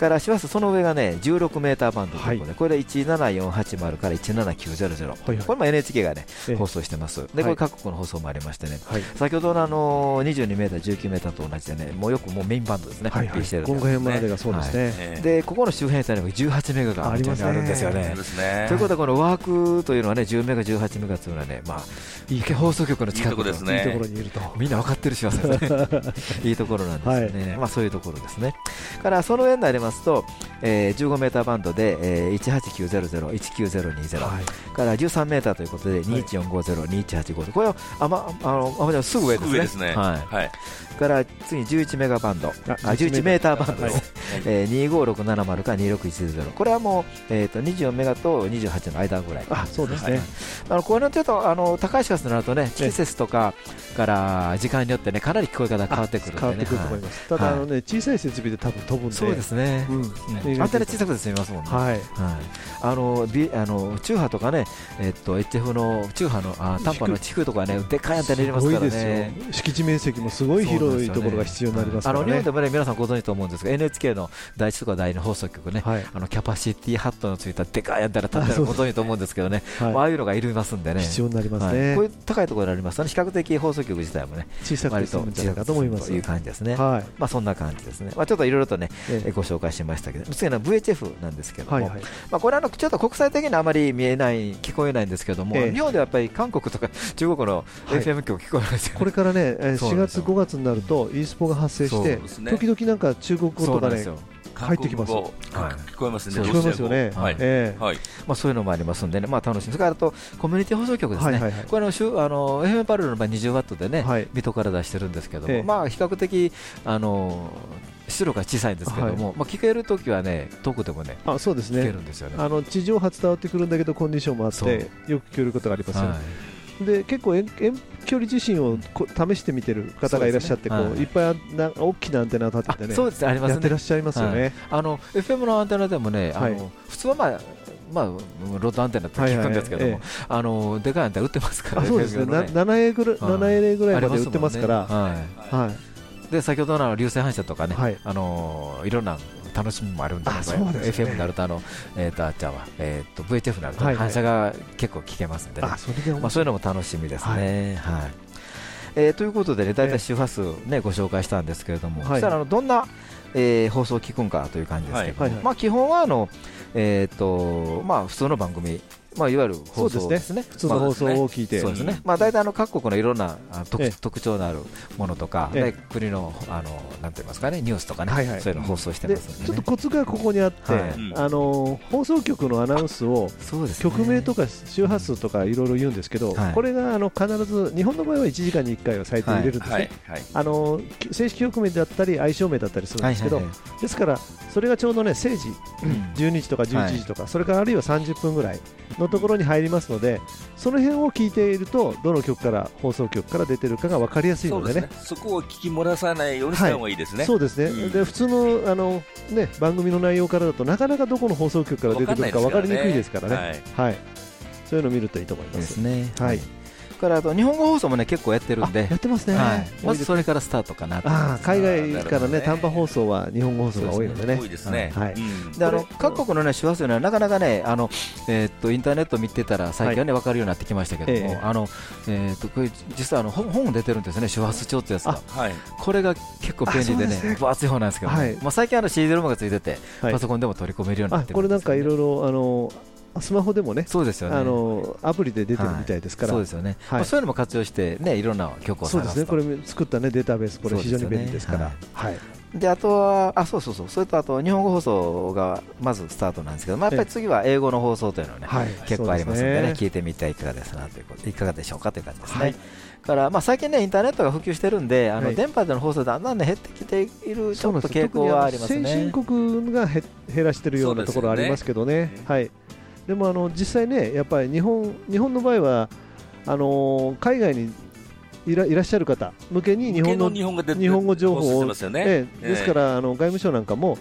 [SPEAKER 2] からします。その上がね16メーターバンドということで、これで17480から17900、はい。これも NHK がね放送してます、でこれ各国の放送もありましてね、先ほどのあの22メーター、19メーターと同じでね、もうよくもうメインバンドですね、
[SPEAKER 4] 発表してるこの辺までがそうですね、
[SPEAKER 2] でここの周辺にも18メガがあるんですよね。ということはこのワークというのはね10メガ、18メガというのはね、まあいい放送局の近くですね、いいところにいると、みんな分かってるしますね、いいところなんですね、まあそういうところですね。からその上になりますますと、えー、15メーターバンドで、えー、18900、19020、はい、から13メーターということで2145、2185これはあまあのあますぐ上ですね。ですね。はい、はい、から次11メガバンド、あ11メーターバンドです、はい。えー、25670か2610、これはもう、えーと、24メガと28の間ぐらい、
[SPEAKER 4] あそうですね、はい、
[SPEAKER 2] あのこういうのちょっとあの高い周波数になるとね、季節とかから時間によってねかなり聞こえ方変わってくる、ね、
[SPEAKER 4] 変わってくると思います、ただあの、ね、小さい設備で多分飛ぶんで、
[SPEAKER 2] そうですね、うん、アンテナ小さくて済みますもんね、はい。はい、あのビあの中波とかね、えっと HF の中波のあ短波の地区とかね、でかいアンテナ入れますからね、
[SPEAKER 4] 敷地面積もすごい広いところが必要になりますから、ね、あの
[SPEAKER 2] 日本でもね皆さんご存知と思うんですが NHK の第一とか第二放送局ね、はい、あのキャパシティハットのついたでかいアンテナ立ってるのご存知と思うんですけどね、はい、ああいうのがいりますんでね、
[SPEAKER 4] 必要になりますね、
[SPEAKER 2] こういう高いところにありますと、比較的放送局自体もね、
[SPEAKER 4] 小さくて済むんじゃないかと思います。
[SPEAKER 2] という感じですね、はい。まあ、そんな感じですね、まあ、ちょっといろいろとね、えご紹介しましたけど、次の VHF なんですけども、はいはい、まあ、これはちょっと国際的にあまり見えない、聞こえないんですけども、えー、日本ではやっぱり韓国とか中国の FM 局聞こえるんですよ、
[SPEAKER 4] これからね、4月、5月になると、e スポが発生して、ね、時々なんか中国語とかね、入ってきます。はい、
[SPEAKER 3] 聞こえますね。
[SPEAKER 4] 聞こえますよね。
[SPEAKER 2] はい。ええはい。まあそういうのもありますんでね、まあ楽しみ。それからあとコミュニティ放送局ですね。はいはいはい、これのあの FM パルルの場合20ワットでね、はい、水戸から出してるんですけども、まあ比較的あの出力が小さいんですけども、はい、まあ聞けるときはね、遠くでもね、
[SPEAKER 4] あそうですね。
[SPEAKER 2] 聞けるんですよね。
[SPEAKER 4] あの地上波伝わってくるんだけどコンディションもあってよく聞けることがありますよ。はいで結構遠距離地震をこ試してみてる方がいらっしゃって、ねはい、こうい。っぱいな大きなアンテナを立ててね、そうです。ありますね。やってらっしゃいますよね。はい、
[SPEAKER 2] あの FM のアンテナでもね、あの、はい、普通はまあまあ、ロッドアンテナって聞くんですけども、あのでかいアンテナ売ってますから、
[SPEAKER 4] ね、そうですね、ね。7A ぐらい、7A ぐらいまで売ってますから、はい、
[SPEAKER 2] はい、で先ほどの流星反射とかね、はい、あのいろんな楽しみもあるんで、でね、FM になると、あのえー、とあっちゃんは、えー、と VHF になると反射が結構聞けますんで、まあ、そういうのも楽しみですね。はい。えー、ということでね、大体周波数ね、ご紹介したんですけれども、そしたらあのどんな、えー、放送を聞くんかという感じですけども、まあ基本はあの、えっ、とまあ普通の番組まあ、いわゆる放送。ですね、
[SPEAKER 4] 普通の放送を聞いて、
[SPEAKER 2] そうですね、まあ、大体あの各国のいろんな特特徴のあるものとか、国のあのなんて言いますかね、ニュースとかね、そういうの放送してます
[SPEAKER 4] ちょっとコツがここにあって、あの放送局のアナウンスを、曲名とか周波数とかいろいろ言うんですけど、これがあの必ず、日本の場合は1時間に1回は最低入れるんですね、あの正式局名だったり、相性名だったりするんですけど、ですから、それがちょうどね、0時、12時とか11時とか、それからあるいは30分ぐらい。のところに入りますのでその辺を聞いているとどの曲から放送局から出てるかが分かりやすいのでね。
[SPEAKER 3] そこを聞き漏らさないようにした方がいいですね、
[SPEAKER 4] そうですね、うん、で普通のあの、ね、番組の内容からだとなかなかどこの放送局から出てくるか分かりにくいですからね、はい、はい、そういうのを見るといいと思います。
[SPEAKER 2] ね。はいからあと日本語放送もね結構やってるんで、
[SPEAKER 4] やってますね、はい、
[SPEAKER 2] まずそれからスタートかな
[SPEAKER 4] あ海外からね短波放送は日本語放送が多いのでね、
[SPEAKER 3] 多いですね、
[SPEAKER 2] はい。であの各国のね周波数はなかなかねあのえっとインターネット見てたら最近はね分かるようになってきましたけども、あのえっとこれ実はあの本出てるんですね周波数帳ってやつが、これが結構便利でね分厚い方なんですけど、まあ最近あの CD ロムがついててパソコンでも取り込めるようになってる
[SPEAKER 4] これなんかいろいろあのスマホでもね、そうですよね。あのアプリで出てるみたいですから、
[SPEAKER 2] そうですよね、はい。そういうのも活用して、ね、いろんな曲を
[SPEAKER 4] そうですね、これ作った、ね、データベース、これ、非常に便利ですから。
[SPEAKER 2] はい。であとは、あそうそうそう、それとあと日本語放送がまずスタートなんですけど、まあ、やっぱり次は英語の放送というのはね、結構ありますのでね、聞いてみてはいかがですなということ。いかがでしょうかという感じですね。からまあ最近ねインターネットが普及してるんで、あの電波での放送だんだんね減ってきているちょっと傾向はありますね。
[SPEAKER 4] 先進国が減らしてるようなところありますけどね。はいでもあの実際ね、やっぱり日本日本の場合はあの海外にいらいらっしゃる方向けに日本の日本語情報を、ね。ええ、ですからあの外務省なんかも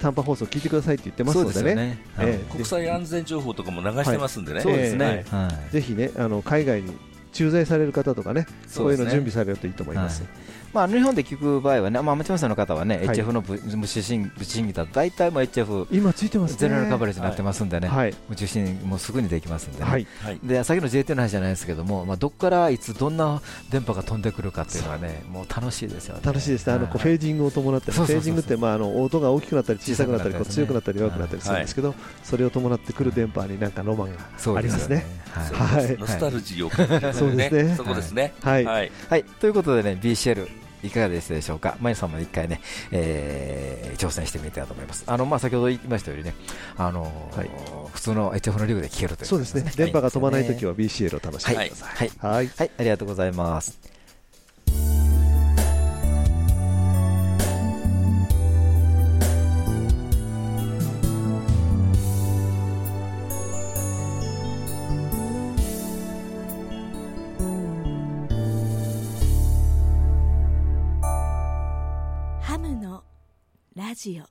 [SPEAKER 4] 短波放送聞いてくださいって言ってますのでね、ね。
[SPEAKER 3] ええ、国際安全情報とかも流してますんでね、はい、
[SPEAKER 2] そうですね、
[SPEAKER 4] はい、ぜひねあの海外に駐在される方とかね、そういうの準備されるといいと思います。はい
[SPEAKER 2] まあ、日本で聞く場合はね、まあ、町山さんの方はね、はい、HF の無視審議だと大体も HF
[SPEAKER 4] 今ついてます、ね、
[SPEAKER 2] ゼネラルカバレージになってますんでね、はい、受信もすぐにできますんでね、はい、で先の JT の話じゃないですけども、まあ、どこからいつどんな電波が飛んでくるかっていうのはね、もう楽しいですよね。
[SPEAKER 4] 楽しいですね、あのフェージングを伴って、フェージングってまああの音が大きくなったり小さくなったり、強くなったり弱くなったりするんですけど、それを伴ってくる電波になんかロマンがありますね。
[SPEAKER 3] はい、ノスタルジーを感じますね。そうですね。そこですね。
[SPEAKER 2] はい、はい、ということでね、BCL いかがでしたでしょうか、まゆさんも一回ね、えー、挑戦してみたいと思います。あのまあ先ほど言いましたようにね、あのはい、普通の HF のリグで聞けるという、ね、
[SPEAKER 4] そうですね。電波が飛ばないときは BCL を楽しんでくださ
[SPEAKER 2] い。はい、はい、はい、ありがとうございます。
[SPEAKER 5] ラジオ。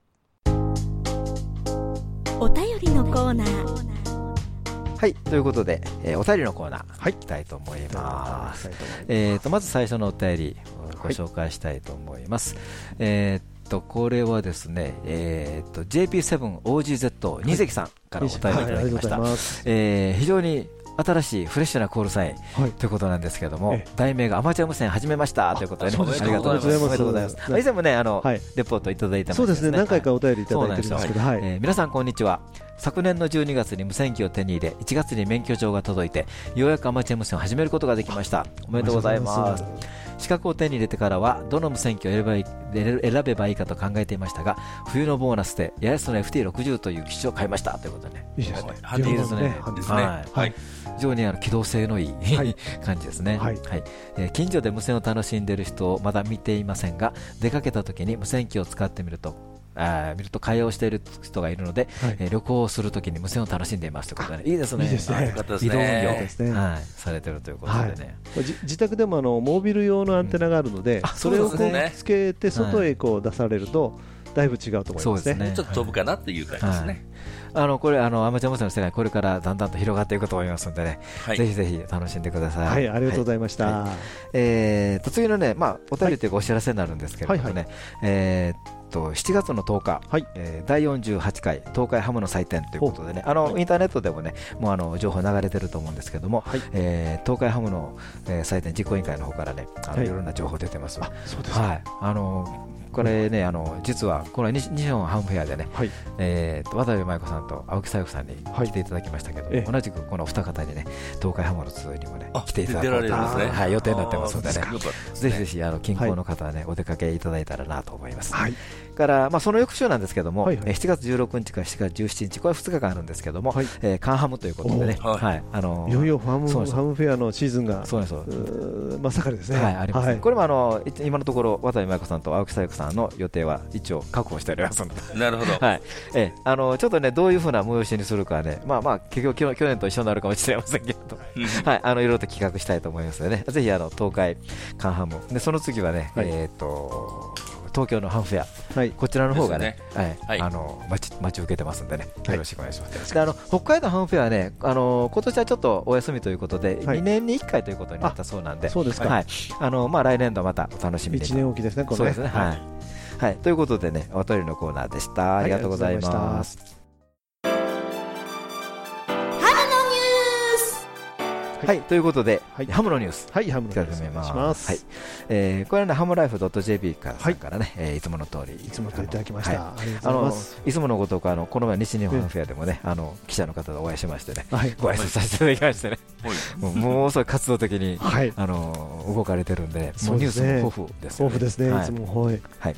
[SPEAKER 5] お便りのコーナー。
[SPEAKER 2] はいということで、えー、お便りのコーナー、はい、いきたいと思います、えーと、まず最初のお便りご紹介したいと思います、はい、えーとこれはですね、えーと、JP7OGZ 二関さんからお便りいただきました、はい、えー、非常に新しいフレッシュなコールサイン、はい、ということなんですけれども、題名がアマチュア無線始めましたということで、ね、ありがとうございます。ます。以前もね、あの、はい、レポートいただいてま
[SPEAKER 4] す、ね、そうですね、何回かお便りいただいてるんですけど、はい、
[SPEAKER 2] えー、皆さんこんにちは。昨年の12月に無線機を手に入れ、1月に免許状が届いて、ようやくアマチュア無線を始めることができました。おめでとうございます。資格を手に入れてからはどの無線機を選べばいいかと考えていましたが冬のボーナスで八重洲の FT60 という機種を買いました。ということでね。
[SPEAKER 4] いいですね。
[SPEAKER 2] い。いですね。はい、非常にあの機動性のいい、はい、感じですね、はい。はい。えー、近所で無線を楽しんでいる人をまだ見ていませんが出かけた時に無線機を使ってみるとあ見ると会話をしている人がいるので、はい、えー、旅行をするときに無線を楽しんでいますということで、ね、いいですね、いいですね。移動運用ですね、はい、されてるということでね、
[SPEAKER 4] はい、自宅でもあのモービル用のアンテナがあるので、うん、それをこうつけて外へこう出されると、だいぶ違うと思いますね、
[SPEAKER 3] ね、ちょっと飛ぶかなっていう感じですね。
[SPEAKER 2] あのこれあのアマチュア無線の世界これからだんだんと広がっていくと思いますのでね、はい、ぜひぜひ楽しんでください。
[SPEAKER 4] はい、ありがとうございました。はい、
[SPEAKER 2] えー、と次のねまあお便りというかお知らせになるんですけれどもね、はいはい、えーと7月の10日、はい。えー、第48回東海ハムの祭典ということでね、あのインターネットでもね、もうあの情報流れてると思うんですけども、はい。えー、東海ハムの、えー、祭典実行委員会の方からね、あのい、ろんな情報出てます。あ
[SPEAKER 4] そうですはい、
[SPEAKER 2] あのこれね、あの実はこの日本ハムフェアでね、はい、えー、と渡部舞子さんと青木さよさんに来ていただきましたけど、はい、同じくこの二方にね、東海ハムの通にもね、来ていただこうと、ね、はい、予定になってますのでね、ぜひぜひあの近郊の方はね、お出かけいただいたらなと思います。はいから、まあ、その翌週なんですけども、はいはい、7月16日から7月17日、これは2日間あるんですけども、はい。えー、カンハムということでね、
[SPEAKER 4] はい、あのいよいよファムファムフェアのシーズンが、そうです真っ盛りですね、はい、あります、
[SPEAKER 2] はい、これもあの今のところ、渡辺舞子さんと青木さや子さんの予定は一応確保しておりますので、
[SPEAKER 3] なるほど、
[SPEAKER 2] はい。えー、あのちょっとね、どういうふうな催しにするかね、まあまあ、結局、去年と一緒になるかもしれませんけど、はい、あのいろいろと企画したいと思いますのでね、ぜひあの東海カンハム、でその次はね、えっ、と、東京のハンフェア、はい、こちらの方がね、ねはい、あの待ち待ち受けてますんでね、よろしくお願いします。であの北海道ハンフェアね、あの今年はちょっとお休みということで、2年に1回ということになったそうなんで、
[SPEAKER 4] そうですか。
[SPEAKER 2] はい、あのまあ来年度またお楽しみに。
[SPEAKER 4] 1年おきですね、これ。そうですね。はい。
[SPEAKER 2] はい、ということでね、お便りのコーナーでした。ありがとうございます。はい、ということで、はい、ハムのニュース、
[SPEAKER 4] はい、ハムのニュースお願いします。はい、
[SPEAKER 2] えー、これはね、ハムライフ .jp からさんからね、はい、えー、いつもの通り、
[SPEAKER 4] いつもといただきました。
[SPEAKER 2] あの、いつものごとく、あの、この前西日本フェアでもね、あの、記者の方とお会いしましてね、はい、ご挨拶させていただきましてね、もう、すごい活動的に、はい、あの、動かれてるんで、もうニュースも豊富です
[SPEAKER 4] 豊富ですね、い。つも、はい。
[SPEAKER 2] はい、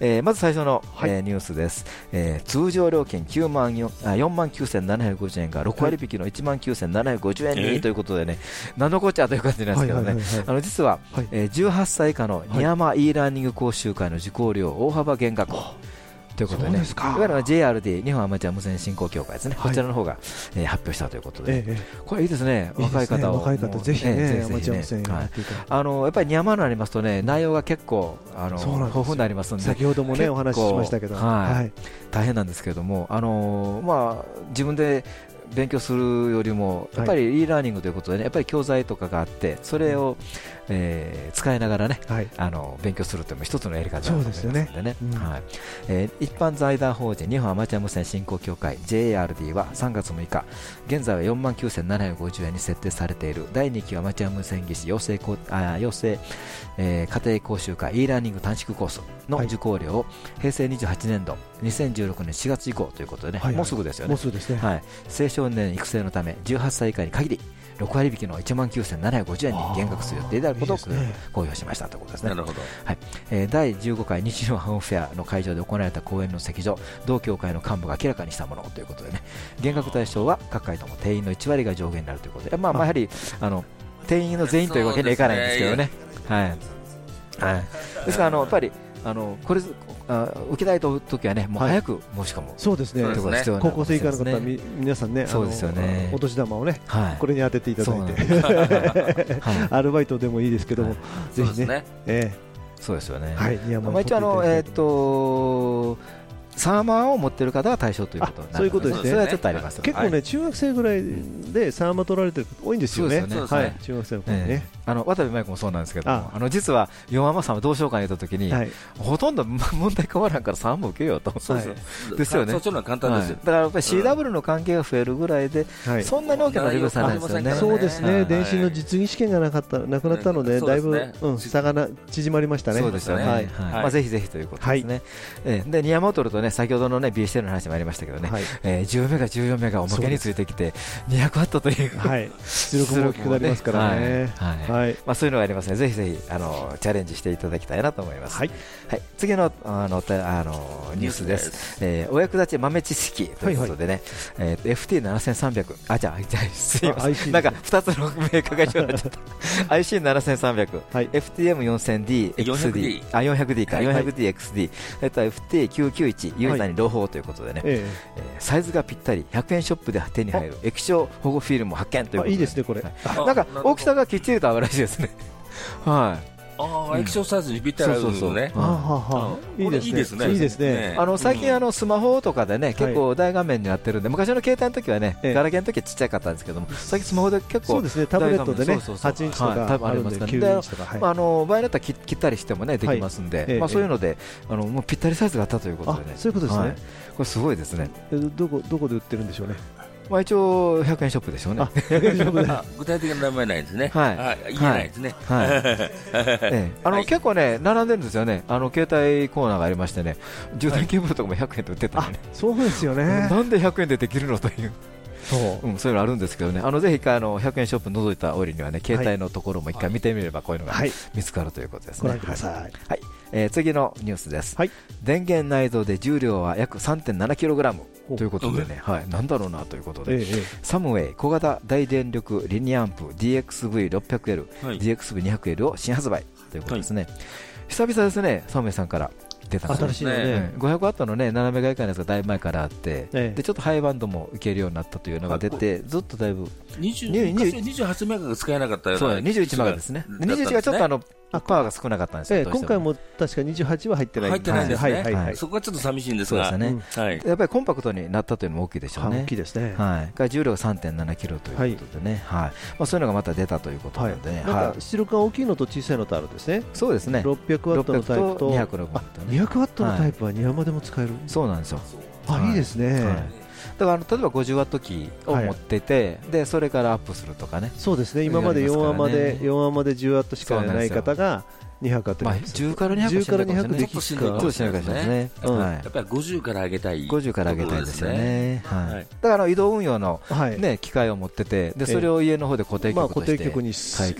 [SPEAKER 2] えー、まず最初の、えー、ニュースです。えー、通常料金9万4万9750円が6割引きの1万9750円にということでね、何のこっちゃという感じなんですけどね、あの実は、はい。えー、18歳以下のニヤマ e ラーニング講習会の受講料大幅減額。ということでね、いわゆる JRD 日本アマチュア無線振興協会ですね、こちらの方が、えー、発表したということで、これいいですね、若い方を、
[SPEAKER 4] ぜひね、アマチュア無線
[SPEAKER 2] あのやっぱりニヤマになりますとね、内容が結構あの豊富になりますので、
[SPEAKER 4] 先ほどもねお話ししましたけど、
[SPEAKER 2] はい、大変なんですけれども、あのまあ自分で勉強するよりも、やっぱり e ラーニングということで、ね、やっぱり教材とかがあって、それを、えー、使いながらね、はい、あの勉強するというのも一つのやり方だと思いますのでね、ねうんはい。えー、一般財団法人日本アマチュア無線振興協会 JARD は3月6日、現在は4万9750円に設定されている第2期アマチュア無線技師養成あ養成、えー、家庭講習会 e ラーニング短縮コースの受講料を平成28年度、2016年4月以降ということでね、はいはい、もうすぐですよね。もうすぐですね。はい。青少年育成のため18歳以下に限り6割引きの1万9750円に減額する予定であることを公表しましたということですね。はい。えー、第15回日常ハムフェアの会場で行われた講演の席上、同協会の幹部が明らかにしたものということでね、減額対象は各会とも定員の1割が上限になるということで、まあ、まあやはりあの定員の全員というわけにはいかないんですけどね。はい。はい。ですからあのやっぱりあのこれあ受けたいと時はね、もう早く申し込む、
[SPEAKER 4] そうですね、高校生以下の方は皆さんね、
[SPEAKER 2] そうですよね。
[SPEAKER 4] お年玉をね、これに当てていただいて、アルバイトでもいいですけども、ぜひね、え
[SPEAKER 2] そうですよね。はい、まあ一応あのえっとサーマーを持ってる方が対象ということ
[SPEAKER 4] そういうことですね。
[SPEAKER 2] それはちょっとあります。
[SPEAKER 4] 結構ね、中学生ぐらいでサーマー取られてる多いんですよね。はい、中学生の子ね。
[SPEAKER 2] あの渡部舞子もそうなんですけどあ。の実はヨママさんはどうしようか言ったときに、ほとんど問題変わらんから3も受けようと、そうですよね、
[SPEAKER 3] そっちの簡単ですよ、
[SPEAKER 2] だからやっぱり CW の関係が増えるぐらいで、そんなに大きなリグさないですよね、
[SPEAKER 4] そうですね、電信の実技試験がなかったなくなったので、だいぶ、うん、差が縮まりましたね、
[SPEAKER 2] そうですよね、はい。まあ、ぜひぜひということですね、え。でニヤマを取るとね、先ほどのね BCL の話もありましたけどね、え10メガ、14メガおまけについてきて、200ワットという、
[SPEAKER 4] はい、出力も大きくなりますからね、
[SPEAKER 2] はい。まあ、そういうのがありますね、ぜひぜひあのチャレンジしていただきたいなと思います。はい、はい、次のあのあのニュースです。えー、お役立ち豆知識ということでね、はいはい、えー、FT7300、あ、じゃあ、じゃあすいません、なんか2つのメーカーが一緒になっちゃった。IC7300、はい、FTM4000D、XD、あ、400D か、400D、XD、えっと FT991、ユーザーに朗報ということでね、ええサイズがぴったり、100円ショップで手に入る液晶保護フィルム発見ということで、
[SPEAKER 4] いいですね、これ。
[SPEAKER 2] なんか大きさがきっちりと上がるらしいですね。はい。
[SPEAKER 3] ああ、液晶サイズにぴったり合うね。
[SPEAKER 4] いいですね。いいですね。
[SPEAKER 2] あの最近あのスマホとかでね結構大画面になってるんで昔の携帯の時はねガラケーの時はちっちゃかったんですけども最近スマホで結構
[SPEAKER 4] そうですね。タブレットでね8インチとかありますか。ら
[SPEAKER 2] ね。あの場合によっては切ったりしてもねできますんで、まあそういうのであのもうぴったりサイズがあったということでね。
[SPEAKER 4] そういうことですね。
[SPEAKER 2] これすごいですね。
[SPEAKER 4] どこどこで売ってるんでしょうね。
[SPEAKER 2] まあ一応100円ショップでしょうね。
[SPEAKER 3] 具体的な名前ないですね。
[SPEAKER 2] はい。
[SPEAKER 3] 言えないですね。はい。
[SPEAKER 2] あの結構ね並んでるんですよね。あの携帯コーナーがありましてね、充電ケーブルとかも100円で売ってたね。
[SPEAKER 4] そうですよね。
[SPEAKER 2] なんで100円でできるのという。そう,、うん、そういうのあるんですけどね、あのぜひ一回あの100円ショップ覗いた折にはね、携帯のところも一回見てみれば、こうい。うのが見つかるということですね。ご
[SPEAKER 4] 覧ください。
[SPEAKER 2] はい、えー、次のニュースです。はい、電源内蔵で重量は約3.7キログラム。ということでね、はい、なんだろうなということで、サムウェイ小型大電力リニアアンプ DXV600L、DXV200L を新発売ということですね。久々ですね、サムウェイさんから出た
[SPEAKER 4] 新しいのね、
[SPEAKER 2] 500ワットのね斜めが以下のやつがだいぶ前からあって、でちょっとハイバンドもいけるようになったというのが出て、ずっとだいぶ。
[SPEAKER 3] 28メガが使えなかったよ
[SPEAKER 2] そう21メガですね、21がちょっとあのパワーが少なかったんですよ、
[SPEAKER 4] 今回も確か28は入ってない。
[SPEAKER 3] 入ってないんですね、そこはちょっと寂しいんですが、
[SPEAKER 2] ね。やっぱりコンパクトになったというのも大きいでしょうね、
[SPEAKER 4] 大きいですね、
[SPEAKER 2] はい、重量が3.7キロということでね、はい。まあ、そういうのがまた出たということなので、
[SPEAKER 4] はい、出力が大きいのと小さいのとあるんですね、
[SPEAKER 2] そうですね、
[SPEAKER 4] 600ワットのタイプと。200ワットのタイプは庭までも使える、
[SPEAKER 2] そうなんですよ。
[SPEAKER 4] あいいですね、
[SPEAKER 2] だから例えば50ワット機を持ってて、でそれからアップするとかね。
[SPEAKER 4] そうですね。今まで4アマで4アマで10ワットしかない方が200あってまあ、
[SPEAKER 2] 10から200
[SPEAKER 4] から200できるか。ちょ
[SPEAKER 2] っとしないかもしれないですね、
[SPEAKER 3] やっぱり50から上げたい
[SPEAKER 2] 50から上げたいですよね、はいだから移動運用の、ね機械を持っててでそれを家の方で固定局
[SPEAKER 4] として固定局に、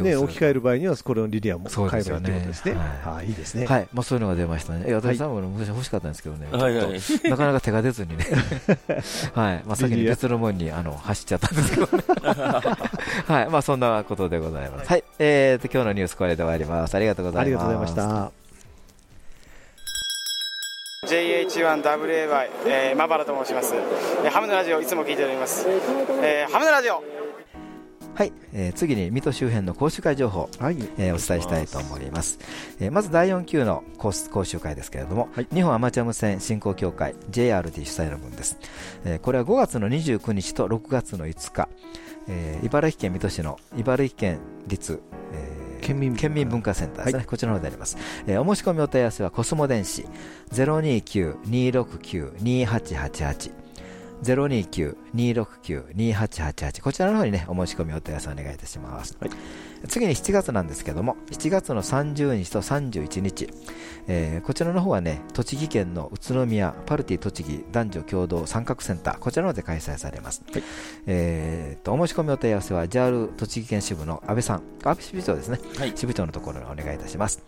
[SPEAKER 4] ね、置き換える場合にはこれをリニアも買えばいいということですねはい、いいですね
[SPEAKER 2] はいまあ、そういうのが出ましたね私さんも昔欲しかったんですけどね、なかなか手が出ずにねはいまあ、先に別のもんにあの走っちゃったんですけどはいまあ、そんなことでございますはい、えー、と今日のニュースこれで終わりますありがとうございますありがとうございました。
[SPEAKER 6] JH1WAY、えー、マバラと申します、えー、ハムのラジオいつも聞いております、えー、ハムのラジオ。
[SPEAKER 2] はい、えー、次に水戸周辺の講習会情報、はい。えー、お伝えしたいと思います、えー、まず第4級の講講習会ですけれども、はい、日本アマチュア無線振興協会 JRT 主催の分です、えー、これは5月の29日と6月の5日、えー、茨城県水戸市の茨城県立、えー県民県民文化センターですね、はい、こちらの方であります、えー、お申し込みお問い合わせはコスモ電子029-269-2888 029-269-2888こちらの方にねお申し込みお問い合わせお願いいたします、はい次に7月なんですけども、7月の30日と31日、えー、こちらの方はね、栃木県の宇都宮パルティ栃木男女共同参画センター、こちらの方で開催されます。はい、えーと、お申し込みお問い合わせは JAL 栃木県支部の安倍さん、安倍支部長ですね、はい、支部長のところにお願いいたします。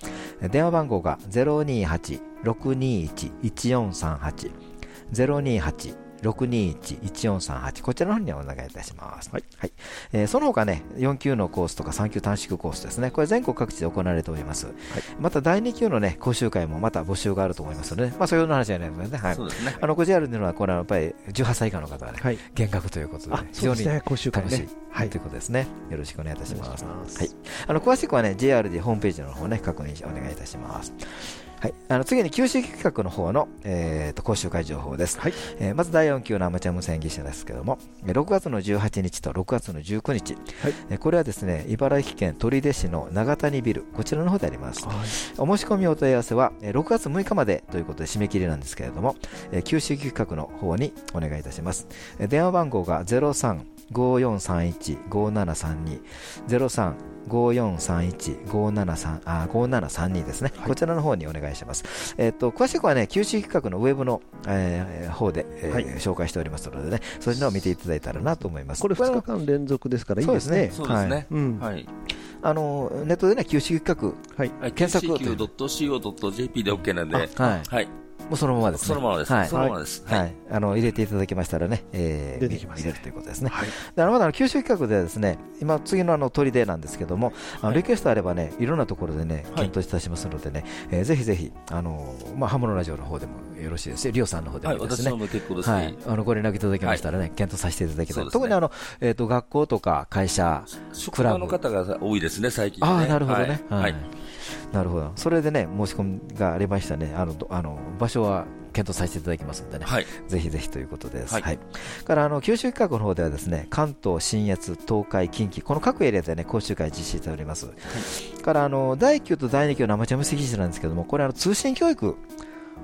[SPEAKER 2] 電話番号が028-621-1438、028 621-1438こちらの方にお願いいたします。はい。はい、えー、その他ね、4級のコースとか3級短縮コースですね。これ全国各地で行われております。はい、また第2級のね、講習会もまた募集があると思いますので、まあそういう話じゃないのでね。はい。そうですね。あの、こちらでのは、これはやっぱり18歳以下の方はね、はい、減額ということで、非常に楽しい、ね、はい、ということですね。よろしくお願いいたします。ますはい。あの、詳しくはね、JRD ホームページの方ね、確認お願いいたします。はい、あの次に九州企画の方の、えーと、講習会情報です、はい。えー、まず第4級のアマチュア無線技師ですけども6月の18日と6月の19日、はい。えー、これはですね茨城県取手市の長谷ビル。こちらの方であります、はい、お申し込みお問い合わせは6月6日までということで締め切りなんですけれども、えー、九州企画の方にお願いいたします、えー、電話番号が0354315732 03 5431-573あ5732ですね、はい、こちらの方にお願いします。えっ、ー、と詳しくはね、九州企画のウェブの、えー、方で、えー、はい、紹介しておりますのでね、そちらを見ていただいたらなと思います。
[SPEAKER 4] これ2日間連続ですからいいですね。
[SPEAKER 3] そうですね。はい。うん
[SPEAKER 2] はい、あのネットでね、九州企画、はい、検索。
[SPEAKER 3] 9.co.jp で OK なんで、はい。
[SPEAKER 2] はいもうそのままです、
[SPEAKER 3] ね、そのままです。はい。そのままです。
[SPEAKER 2] はい。あの、入れていただきましたらね、えー、出てきます、見れるということですね。はい。で、まだの九州企画ではですね、今、次のあの、砦なんですけども、あの、リクエストあればね、いろんなところでね、検討いたしますのでね、えぜひぜひ、あの、まあ、ハムのラジオの方でもよろしいですし、リオさんの方でもですね。はい、
[SPEAKER 3] 結構ですはい。
[SPEAKER 2] あの、ご連絡いただきましたらね、検討させていただきたい。特にあの、えっと、学校とか会社、
[SPEAKER 3] 職場の方が多いですね、最近。
[SPEAKER 2] ああ、なるほどね。はい。なるほど、それでね、申し込みがありましたね、あのあの場所は検討させていただきますのでね、はい、ぜひぜひということです。はい、はい、からあの九州企画の方ではですね関東、信越、東海、近畿、この各エリアでね講習会実施しております。はい、からあの第9と第2級のアマチュア無線技師なんですけども、これあの通信教育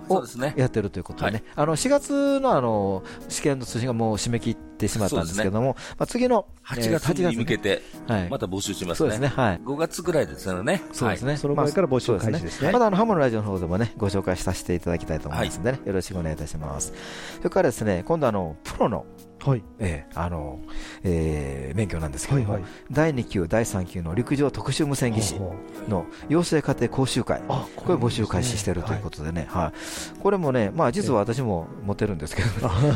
[SPEAKER 2] をやってるということでね、あの4月のあの試験の通信がもう締め切ってしまったんですけども、まあ、次の
[SPEAKER 3] 8月に向けて、また募集しますね、そうですね。はい、5月ぐらいですよね、
[SPEAKER 4] そうですね、その前から募集開始ですね、
[SPEAKER 2] まだあのハモのラジオの方でもね、ご紹介させていただきたいと思いますのでね、よろしくお願いいたします。それからですね、今度あの、プロのはい。えーあのえー、免許なんですけども、はいはい、第2級、第3級の陸上特殊無線技師の養成家庭講習会、これ募集開始しているということでね、はい、これもね、まあ、実は私も持ってるんですけど、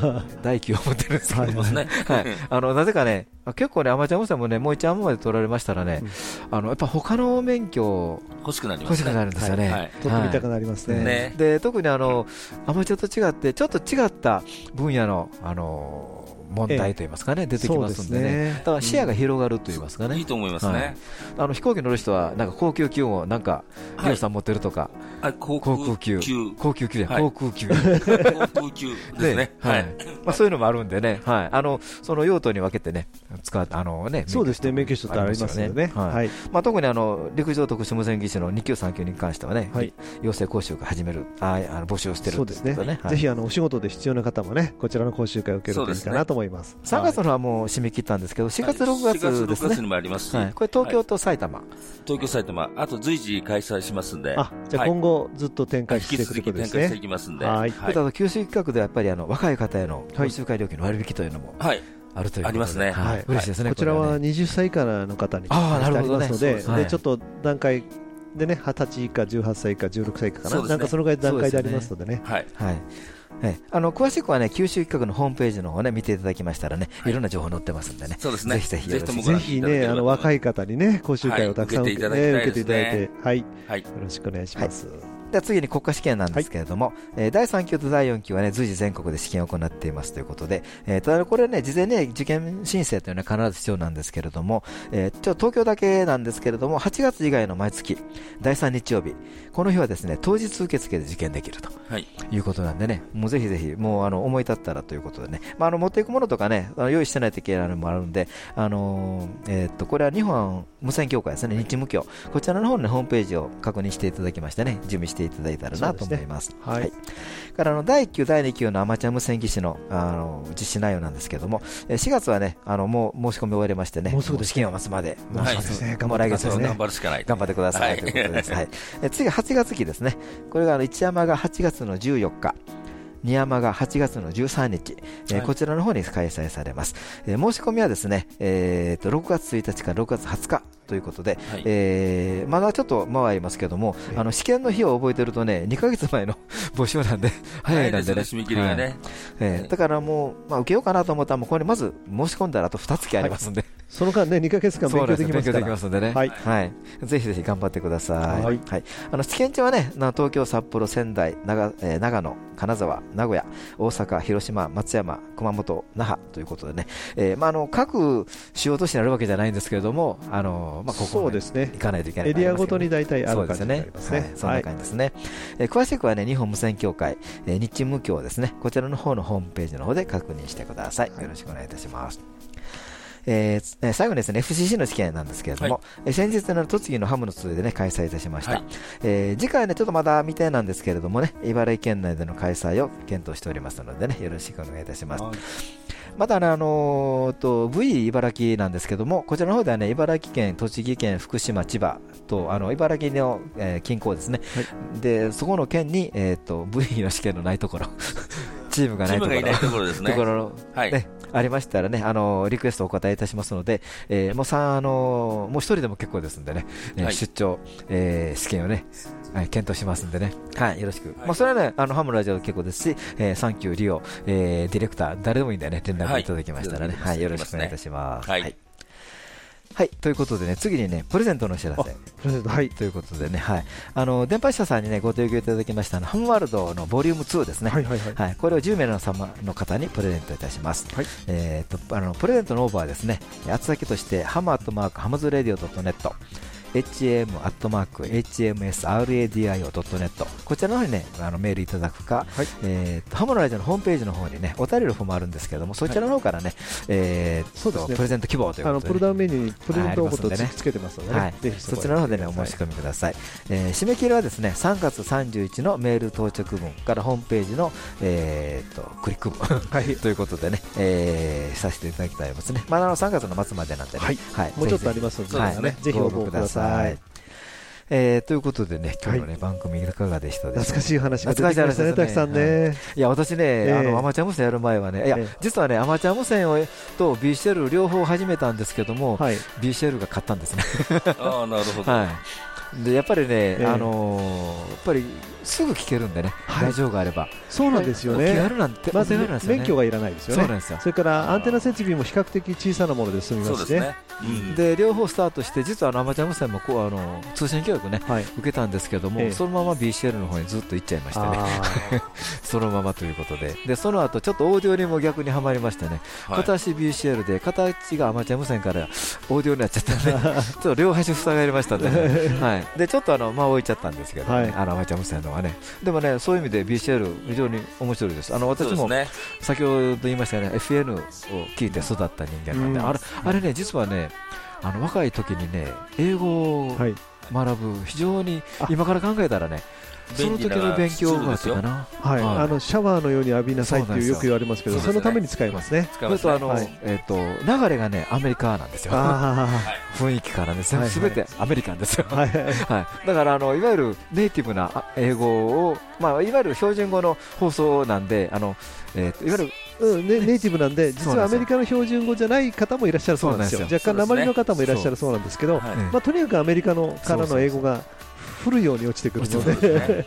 [SPEAKER 2] 第1級を持ってるんですけど、ね。はい、あのなぜかね、結構ね、アマチュア無線もね、もう一アマまで取られましたらね、あのやっぱ他の免許
[SPEAKER 3] 欲しくなり
[SPEAKER 2] ます、欲しくなるんですよね。
[SPEAKER 4] 取ってみたくなりますね。
[SPEAKER 2] で特にあのアマチュアと違って、ちょっと違った分野の、あの問題といいますかね、出てきますんでね、だから視野が広がるといいますかね、
[SPEAKER 3] いいと思いますね、
[SPEAKER 2] あの飛行機乗る人は、なんか高級級をなんか、ヒロさん持ってるとか、
[SPEAKER 3] 航空級、
[SPEAKER 2] 航空級じゃ航空級、航
[SPEAKER 3] 空級ですね、
[SPEAKER 2] はい。まあ、そういうのもあるんでね、はい、あのその用途に分けてね、使あのね
[SPEAKER 4] そうですね、免許証ってありますよね、はい。
[SPEAKER 2] まあ、特にあの陸上特殊無線技師の2級、3級に関してはね、はい、養成講習が始める、ああの募集をしてる
[SPEAKER 4] そうですね、ぜひあのお仕事で必要な方もね、こちらの講習会を受けるといいかなと思います。
[SPEAKER 2] 3月のはもう締め切ったんですけど、4月、6月ですね、
[SPEAKER 3] 月にもありますし、はい、
[SPEAKER 2] これ、東京と埼玉、
[SPEAKER 3] 東京、埼玉、あと随時開催しますんで、あ
[SPEAKER 4] じゃあ今後、ずっと展開していく
[SPEAKER 3] ということですね。展開していきますんで、
[SPEAKER 2] はい、はい、あ九州企画ではやっぱりあの若い方への講習会料金の割引というのも、はい、あるというあ
[SPEAKER 3] りますね、
[SPEAKER 2] はい、嬉しいですね
[SPEAKER 4] こちらは20歳以下の方にありますので、でちょっと段階でね、20歳以下、18歳以下、16歳以下かな、なんかそのぐらい段階でありますのでね。はい
[SPEAKER 2] えあの詳しくはね九州企画のホームページの方ね見ていただきましたらね、い、ろんな情報載ってますんでね、
[SPEAKER 3] そうですね。
[SPEAKER 2] ぜひぜひ
[SPEAKER 4] ぜひねあの若い方にね講習会をたくさん受けていただいて、はい、はい、よろしくお願いします。
[SPEAKER 2] では次に国家試験なんですけれども、はい、えー、第3級と第4級はね随時全国で試験を行っていますということで、えー、ただこれね事前ね受験申請というのは必ず必要なんですけれども、えー、ちょ東京だけなんですけれども8月以外の毎月第3日曜日この日はですね当日受付で受験できると、はい、いうことなんでねもうぜひぜひもうあの思い立ったらということでね、まあ、あの持っていくものとかね用意してないといけないのもあるんで、あのー、えー、っとこれは日本無線協会ですね。日無協。こちらの方の、ね、ホームページを確認していただきましてね準備していただいたらなと思います。はい、からの第1級、第2級のアマチュア無線技師のあの実施内容なんですけれども、4月はね、あのもう申し込み終わりましてね、もうすぐ試験を待つまで、もう来月
[SPEAKER 3] ですね、頑張るしかない。
[SPEAKER 2] 頑張ってください、ということです。はい、次は8月期ですね。これがあの一山が8月の14日。二山が8月の13日、えー、はい、こちらの方に開催されます。えー、申し込みはですね、えー、と6月1日から6月20日ということで、はい、えー、まだちょっと回りますけども、はい、あの試験の日を覚えてるとね、2か月前の 募集なんで、早いなんでね、
[SPEAKER 3] 締め切りがね、
[SPEAKER 2] えー、だからもう、まあ、受けようかなと思ったら、もうこれまず申し込んだらあと2月ありますんで、
[SPEAKER 4] その間ね、2か月間勉強できますから。
[SPEAKER 2] ますのでね、はい、はい、ぜひぜひ頑張ってください。はい、はい、あの試験中はね、東京、札幌、仙台、長,、えー、長野、金沢、名古屋、大阪、広島、松山、熊本、那覇ということでね、えーまあ、あの各主要都市になるわけじゃないんですけれども、あのまあ、ここ、ね、ですね、行かないといけない、
[SPEAKER 4] エリアごとに大体ある感じになりますね。
[SPEAKER 2] そんな感じですね。えー、詳しくはね、日本無線協会、えー、日無協ですね、こちらの方のホームページの方で確認してください。よろしくお願いいたします。えー、最後にですね FCC の試験なんですけれども、はい、先日の栃木のハムの通でね開催いたしました、はい、えー、次回はねちょっとまだ未定なんですけれどもね茨城県内での開催を検討しておりますのでねよろしくお願いいたします。またね、あのー、と V 茨城なんですけども、こちらの方ではね、茨城県、栃木県、福島、千葉と、あの茨城の、えー、近郊ですね、はい、でそこの県に、えーと、V の試験のないところ、チームがないところ、
[SPEAKER 3] ところですね。ところ
[SPEAKER 2] はい、ねありましたらね、あのリクエストをお答えいたしますので、えー、もうさあのもう一人でも結構ですんでね、えー、出張、えー、試験をね、はい、検討しますんでね、はい、よろしく、はい、まあ、それはね、あのハムラジオ結構ですし、えー、サンキュー、リオ、えー、ディレクター、誰でもいいんだよね、連絡い。ただきましたらね、はい、よろしくお願いいたします。はいはい、ということでね、次にね、プレゼントのお知らせ。プレゼント、はい。ということでね、はい。あの、電波社さんにね、ご提供いただきました、ハムワールドのボリューム2ですね。はいはいはい。はい、これを10名の様の方にプレゼントいたします。はい。えっと、あの、プレゼントのオーバーですね、厚先として、ハムアットマークハムズレディオドットネット。ham.hmsradio.net こちらの方にねあのメールいただくか、はい、えー、ハモのラジオのホームページの方にねお便りの方もあるんですけどもそちらの方からね、はい、えー、そうですね。プレゼント希望ということで、ね、あの
[SPEAKER 4] プルダウンメニューにプレゼント応募とつけてますので、ね、はい、ぜひ
[SPEAKER 2] そちらの方でねお申し込みください、えー、締め切りはですね3月31のメール到着分からホームページの、えー、とクリック分、はい、ということでね、えー、させていただきたいですね、まあ、あの3月の末までなんでね、はい、
[SPEAKER 4] はい、もうちょっとありますので、ぜひ応募ください。
[SPEAKER 2] えー、ということでね、今日のね、番組いかがでしたでしょう
[SPEAKER 4] 懐かしい話が出てきましたね、滝さんね。
[SPEAKER 2] い。や、私ね、あの、アマチュア無線やる前はね、いや、実はね、アマチュア無線をと B シェル両方始めたんですけども、B シェルが勝ったんですね。
[SPEAKER 3] ああ、なるほど。はい。
[SPEAKER 2] でやっぱりね、あのやっぱりすぐ聞けるんでね、ラジオがあれば、
[SPEAKER 4] そうなんですよね、
[SPEAKER 2] なんて
[SPEAKER 4] まず免許がいらないですよね、それからアンテナ設備も比較的小さなもので済みますね、
[SPEAKER 2] で両方スタートして、実はアマチュア無線もこうあの通信教育ね、受けたんですけども、そのまま BCL の方にずっと行っちゃいましてね、そのままということで、でその後ちょっとオーディオにも逆にはまりましてね、片足 BCL で、片足がアマチュア無線からオーディオになっちゃったんで、ちょっと両端塞がりましたんで、はい、でちょっとあの間を置いちゃったんですけど、ね。あのアマチュア無線のはね、でもね、そういう意味で BCL、非常に面白いです、あの私も、先ほど言いましたよね、FN を聞いて育った人間なんで、あれあれね、実はね、あの若い時にね、英語を学ぶ、非常に今から考えたらね、その時の勉強があったかな、
[SPEAKER 4] はい、あのシャワーのように浴びなさいってよく言われますけど、そのために使いますね。
[SPEAKER 2] それとあの、えっと流れがねアメリカなんですよ。雰囲気からね、すべてアメリカンですよ。はい、だからあのいわゆるネイティブな英語をまあいわゆる標準語の放送なんで、あのえいわゆる
[SPEAKER 4] うん、ね、ネイティブなんで、実はアメリカの標準語じゃない方もいらっしゃるそうなんですよ、若干、鉛の方もいらっしゃるそうなんですけど、まあ、とにかくアメリカのからの英語が降るように落ちてくるので、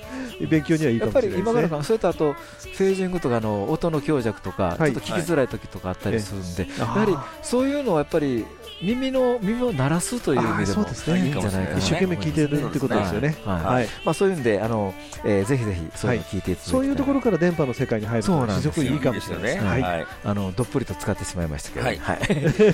[SPEAKER 4] 勉強にはいいかもしれないです、ね、今から
[SPEAKER 2] それとあと、フェージングとかの音の強弱とか、ちょっと聞きづらい時とかあったりするんで、やはりそういうのはやっぱり耳の耳を鳴らすという意味でもいいんじゃないかな、
[SPEAKER 4] 一生懸命聞いてるってことですよね。
[SPEAKER 2] はい。まあそういうんであの、えー、ぜひぜひそういうの聞いてい
[SPEAKER 4] そういうところから電波の世界に入ると非常にいいかもしれないですね。
[SPEAKER 2] はい、あのどっぷりと使ってしまいましたけど、はい、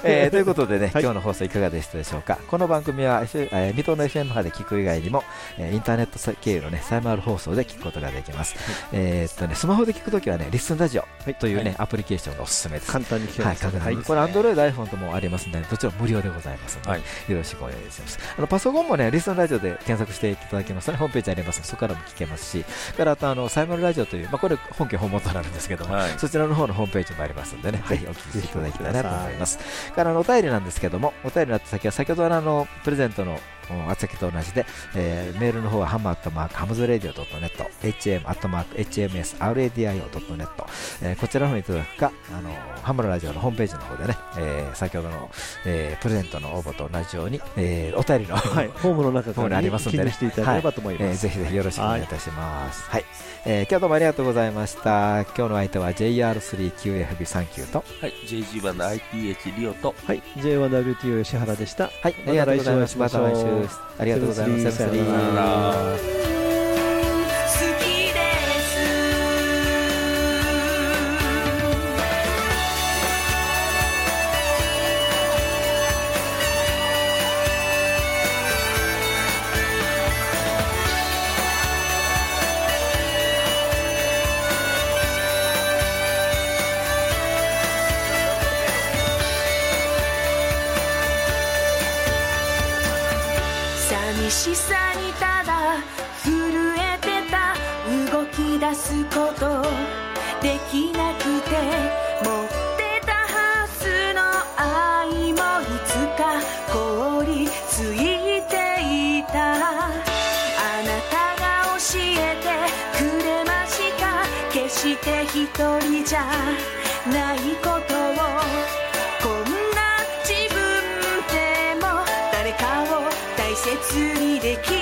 [SPEAKER 2] えー、ということでね、今日の放送いかがでしたでしょうか？この番組は、えー、水戸の FM 波で聞く以外にも、えー、インターネット経由のねサイマル放送で聞くことができます。えっとねスマホで聞くときはねリッスンラジオというね、アプリケーションがおすすめです。
[SPEAKER 4] 簡単に聞けます。
[SPEAKER 2] はい、これアンドロイド iPhone ともありますのでどちらも無料でございます。はい、よろしくお願いします。あのパソコンもね、リスンラジオで検索していただけますと、ね、ホームページありますそこからも聞けますし、からあとあのサイモンラジオという、まあ、これ本家本元なんですけども、はい、そちらの方のホームページもありますのでね、ぜひお聞きいただきたいなと思います。からあのお便りなんですけども、お便りの先は先ほどあのプレゼントの厚崎と同じで、えー、メールの方はハムアットマークハムズラディオ .net hm アットマーク hmsradio.net、えー、こちらの方にいただくかあのハムのラジオのホームページの方でね、えー、先ほどの、えー、プレゼントの応募と同じように、えー、お便りの、はい、
[SPEAKER 4] ホームの中からありますので、ね、していただければと思います、はい、え
[SPEAKER 2] ー、ぜひぜひよろしくお願いいたします。はい、はい、えー、今日どうもありがとうございました。今日の相手は JR3QFB39 と、
[SPEAKER 3] はい、JG1 の ITH リオと、
[SPEAKER 4] はい、J1WTO 吉原でした。
[SPEAKER 2] はい、ありがとうございました。また来週ありがとうございます。じゃな
[SPEAKER 7] いことを。こんな自分でも誰かを大切にできる。